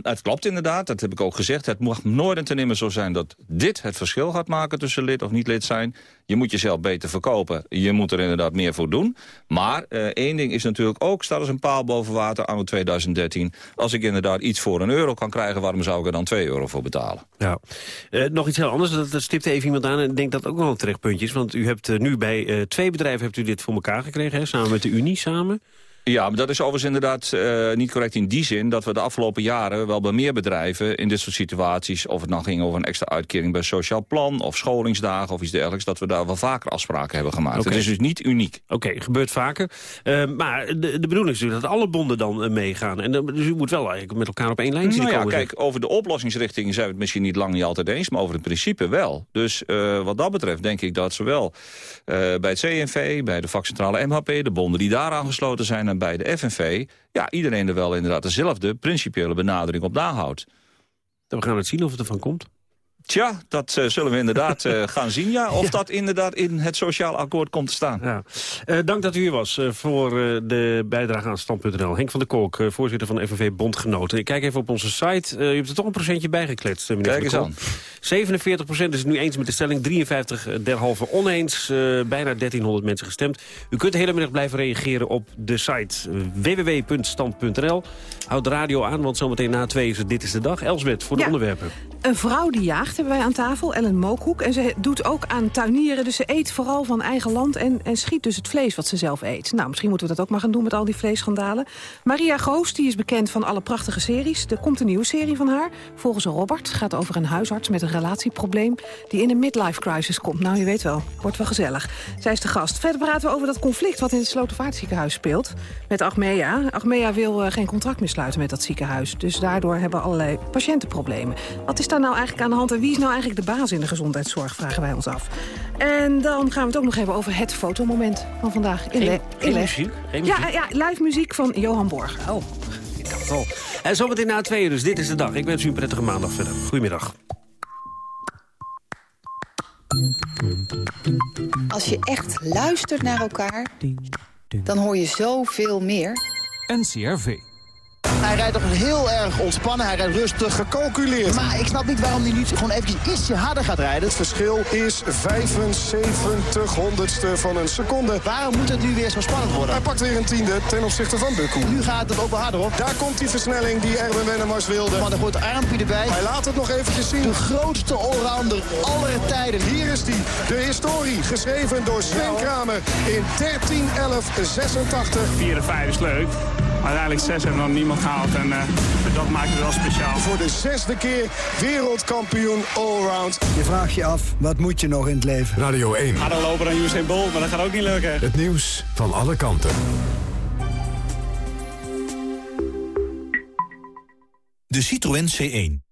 het klopt inderdaad, dat heb ik ook gezegd. Het mag nooit en ten nimmer zo zijn dat dit het verschil gaat maken... tussen lid of niet lid zijn. Je moet jezelf beter verkopen. Je moet er inderdaad meer voor doen. Maar één ding is natuurlijk ook, staat als een paal boven water anno 2013. Als ik inderdaad iets voor een euro kan krijgen... waarom zou ik er dan 2 euro voor betalen? Ja. Uh, nog iets heel anders, dat, dat stipte even iemand aan... en ik denk dat ook wel een terecht puntje is. Want u hebt uh, nu bij twee bedrijven hebt u dit voor elkaar gekregen... Hè, samen met de Unie samen. Ja, maar dat is overigens inderdaad uh, niet correct in die zin... dat we de afgelopen jaren wel bij meer bedrijven in dit soort situaties... of het nou ging over een extra uitkering bij sociaal plan... of scholingsdagen of iets dergelijks... dat we daar wel vaker afspraken hebben gemaakt. Okay. Het is dus niet uniek. Oké, gebeurt vaker. Uh, maar de, de bedoeling is natuurlijk dat alle bonden dan uh, meegaan. En, dus u moet wel eigenlijk met elkaar op één lijn zitten nou ja, kijk, over de oplossingsrichting zijn we het misschien niet lang niet altijd eens... maar over het principe wel. Dus wat dat betreft denk ik dat zowel bij het CNV, bij de vakcentrale MHP... de bonden die daar aangesloten zijn bij de FNV... ja, iedereen er wel inderdaad dezelfde principiële benadering op nahoudt. We gaan het zien of het ervan komt. Tja, dat uh, zullen we inderdaad uh, gaan zien, ja. Of ja. dat inderdaad in het sociaal akkoord komt te staan. Ja. Uh, dank dat u hier was voor de bijdrage aan Stand.nl. Henk van der Kolk, voorzitter van de FNV Bondgenoten. Ik kijk even op onze site. u hebt er toch een procentje bijgekletst, meneer Kijk eens aan. 47 procent is het nu eens met de stelling. 53 derhalve oneens. bijna 1300 mensen gestemd. U kunt de hele middag blijven reageren op de site www.stand.nl. Houd de radio aan, want zometeen na twee is het Dit is de Dag. Elsbeth, voor de ja. onderwerpen. Een vrouw die jaagt hebben wij aan tafel, Ellen Mookhoek. En ze doet ook aan tuinieren, dus ze eet vooral van eigen land... en, en schiet dus het vlees wat ze zelf eet. Nou, misschien moeten we dat ook maar gaan doen met al die vleesschandalen. Maria Goos, die is bekend van alle prachtige series. Er komt een nieuwe serie van haar. Volgens Robert gaat over een huisarts met een relatieprobleem... die in een midlife crisis komt. Nou, je weet wel, wordt wel gezellig. Zij is de gast. Verder praten we over dat conflict wat in het Slotervaartziekenhuis speelt. Met Achmea. Achmea wil uh, geen contract meer sluiten met dat ziekenhuis. Dus daardoor hebben allerlei patiëntenproblemen. Wat is daar nou eigenlijk aan de hand wie is nou eigenlijk de baas in de gezondheidszorg, vragen wij ons af. En dan gaan we het ook nog even over het fotomoment van vandaag. In geen, geen muziek? Geen ja, ja, live muziek van Johan Borg. Oh, ik dacht het al. En zometeen na twee uur, dus dit is de dag. Ik wens u een prettige maandag verder. Goedemiddag. Als je echt luistert naar elkaar, dan hoor je zoveel meer. NCRV. Hij rijdt toch heel erg ontspannen. Hij rijdt rustig, gecalculeerd. Maar ik snap niet waarom hij nu gewoon even ietsje harder gaat rijden. Het verschil is 75 honderdste van een seconde. Waarom moet het nu weer zo spannend worden? Hij pakt weer een tiende ten opzichte van Bukku. Nu gaat het ook wel harder op. Daar komt die versnelling die Erwin Wennemars wilde. Maar er wordt armpje erbij. Hij laat het nog eventjes zien. De grootste allrounder aller tijden. Hier is die. De historie, geschreven door Sven Kramer in 13 11 86. 4 en 5 is leuk. Uiteindelijk 6 hebben we nog niemand gehaald. En uh, dat maakt het wel speciaal. Voor de zesde keer wereldkampioen allround. Je vraagt je af, wat moet je nog in het leven? Radio 1. Ga dan lopen dan Usain Bolt, maar dat gaat ook niet lukken. Het nieuws van alle kanten. De Citroën C1.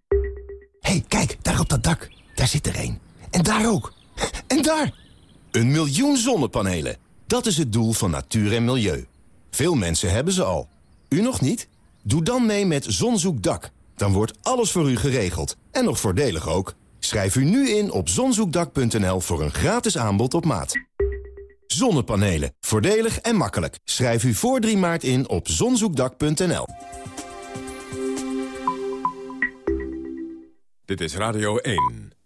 Hey, kijk, daar op dat dak. Daar zit er een. En daar ook. En daar! Een miljoen zonnepanelen. Dat is het doel van natuur en milieu. Veel mensen hebben ze al. U nog niet? Doe dan mee met Zonzoekdak. Dan wordt alles voor u geregeld. En nog voordelig ook. Schrijf u nu in op zonzoekdak.nl voor een gratis aanbod op maat. Zonnepanelen. Voordelig en makkelijk. Schrijf u voor 3 maart in op zonzoekdak.nl. Dit is Radio 1.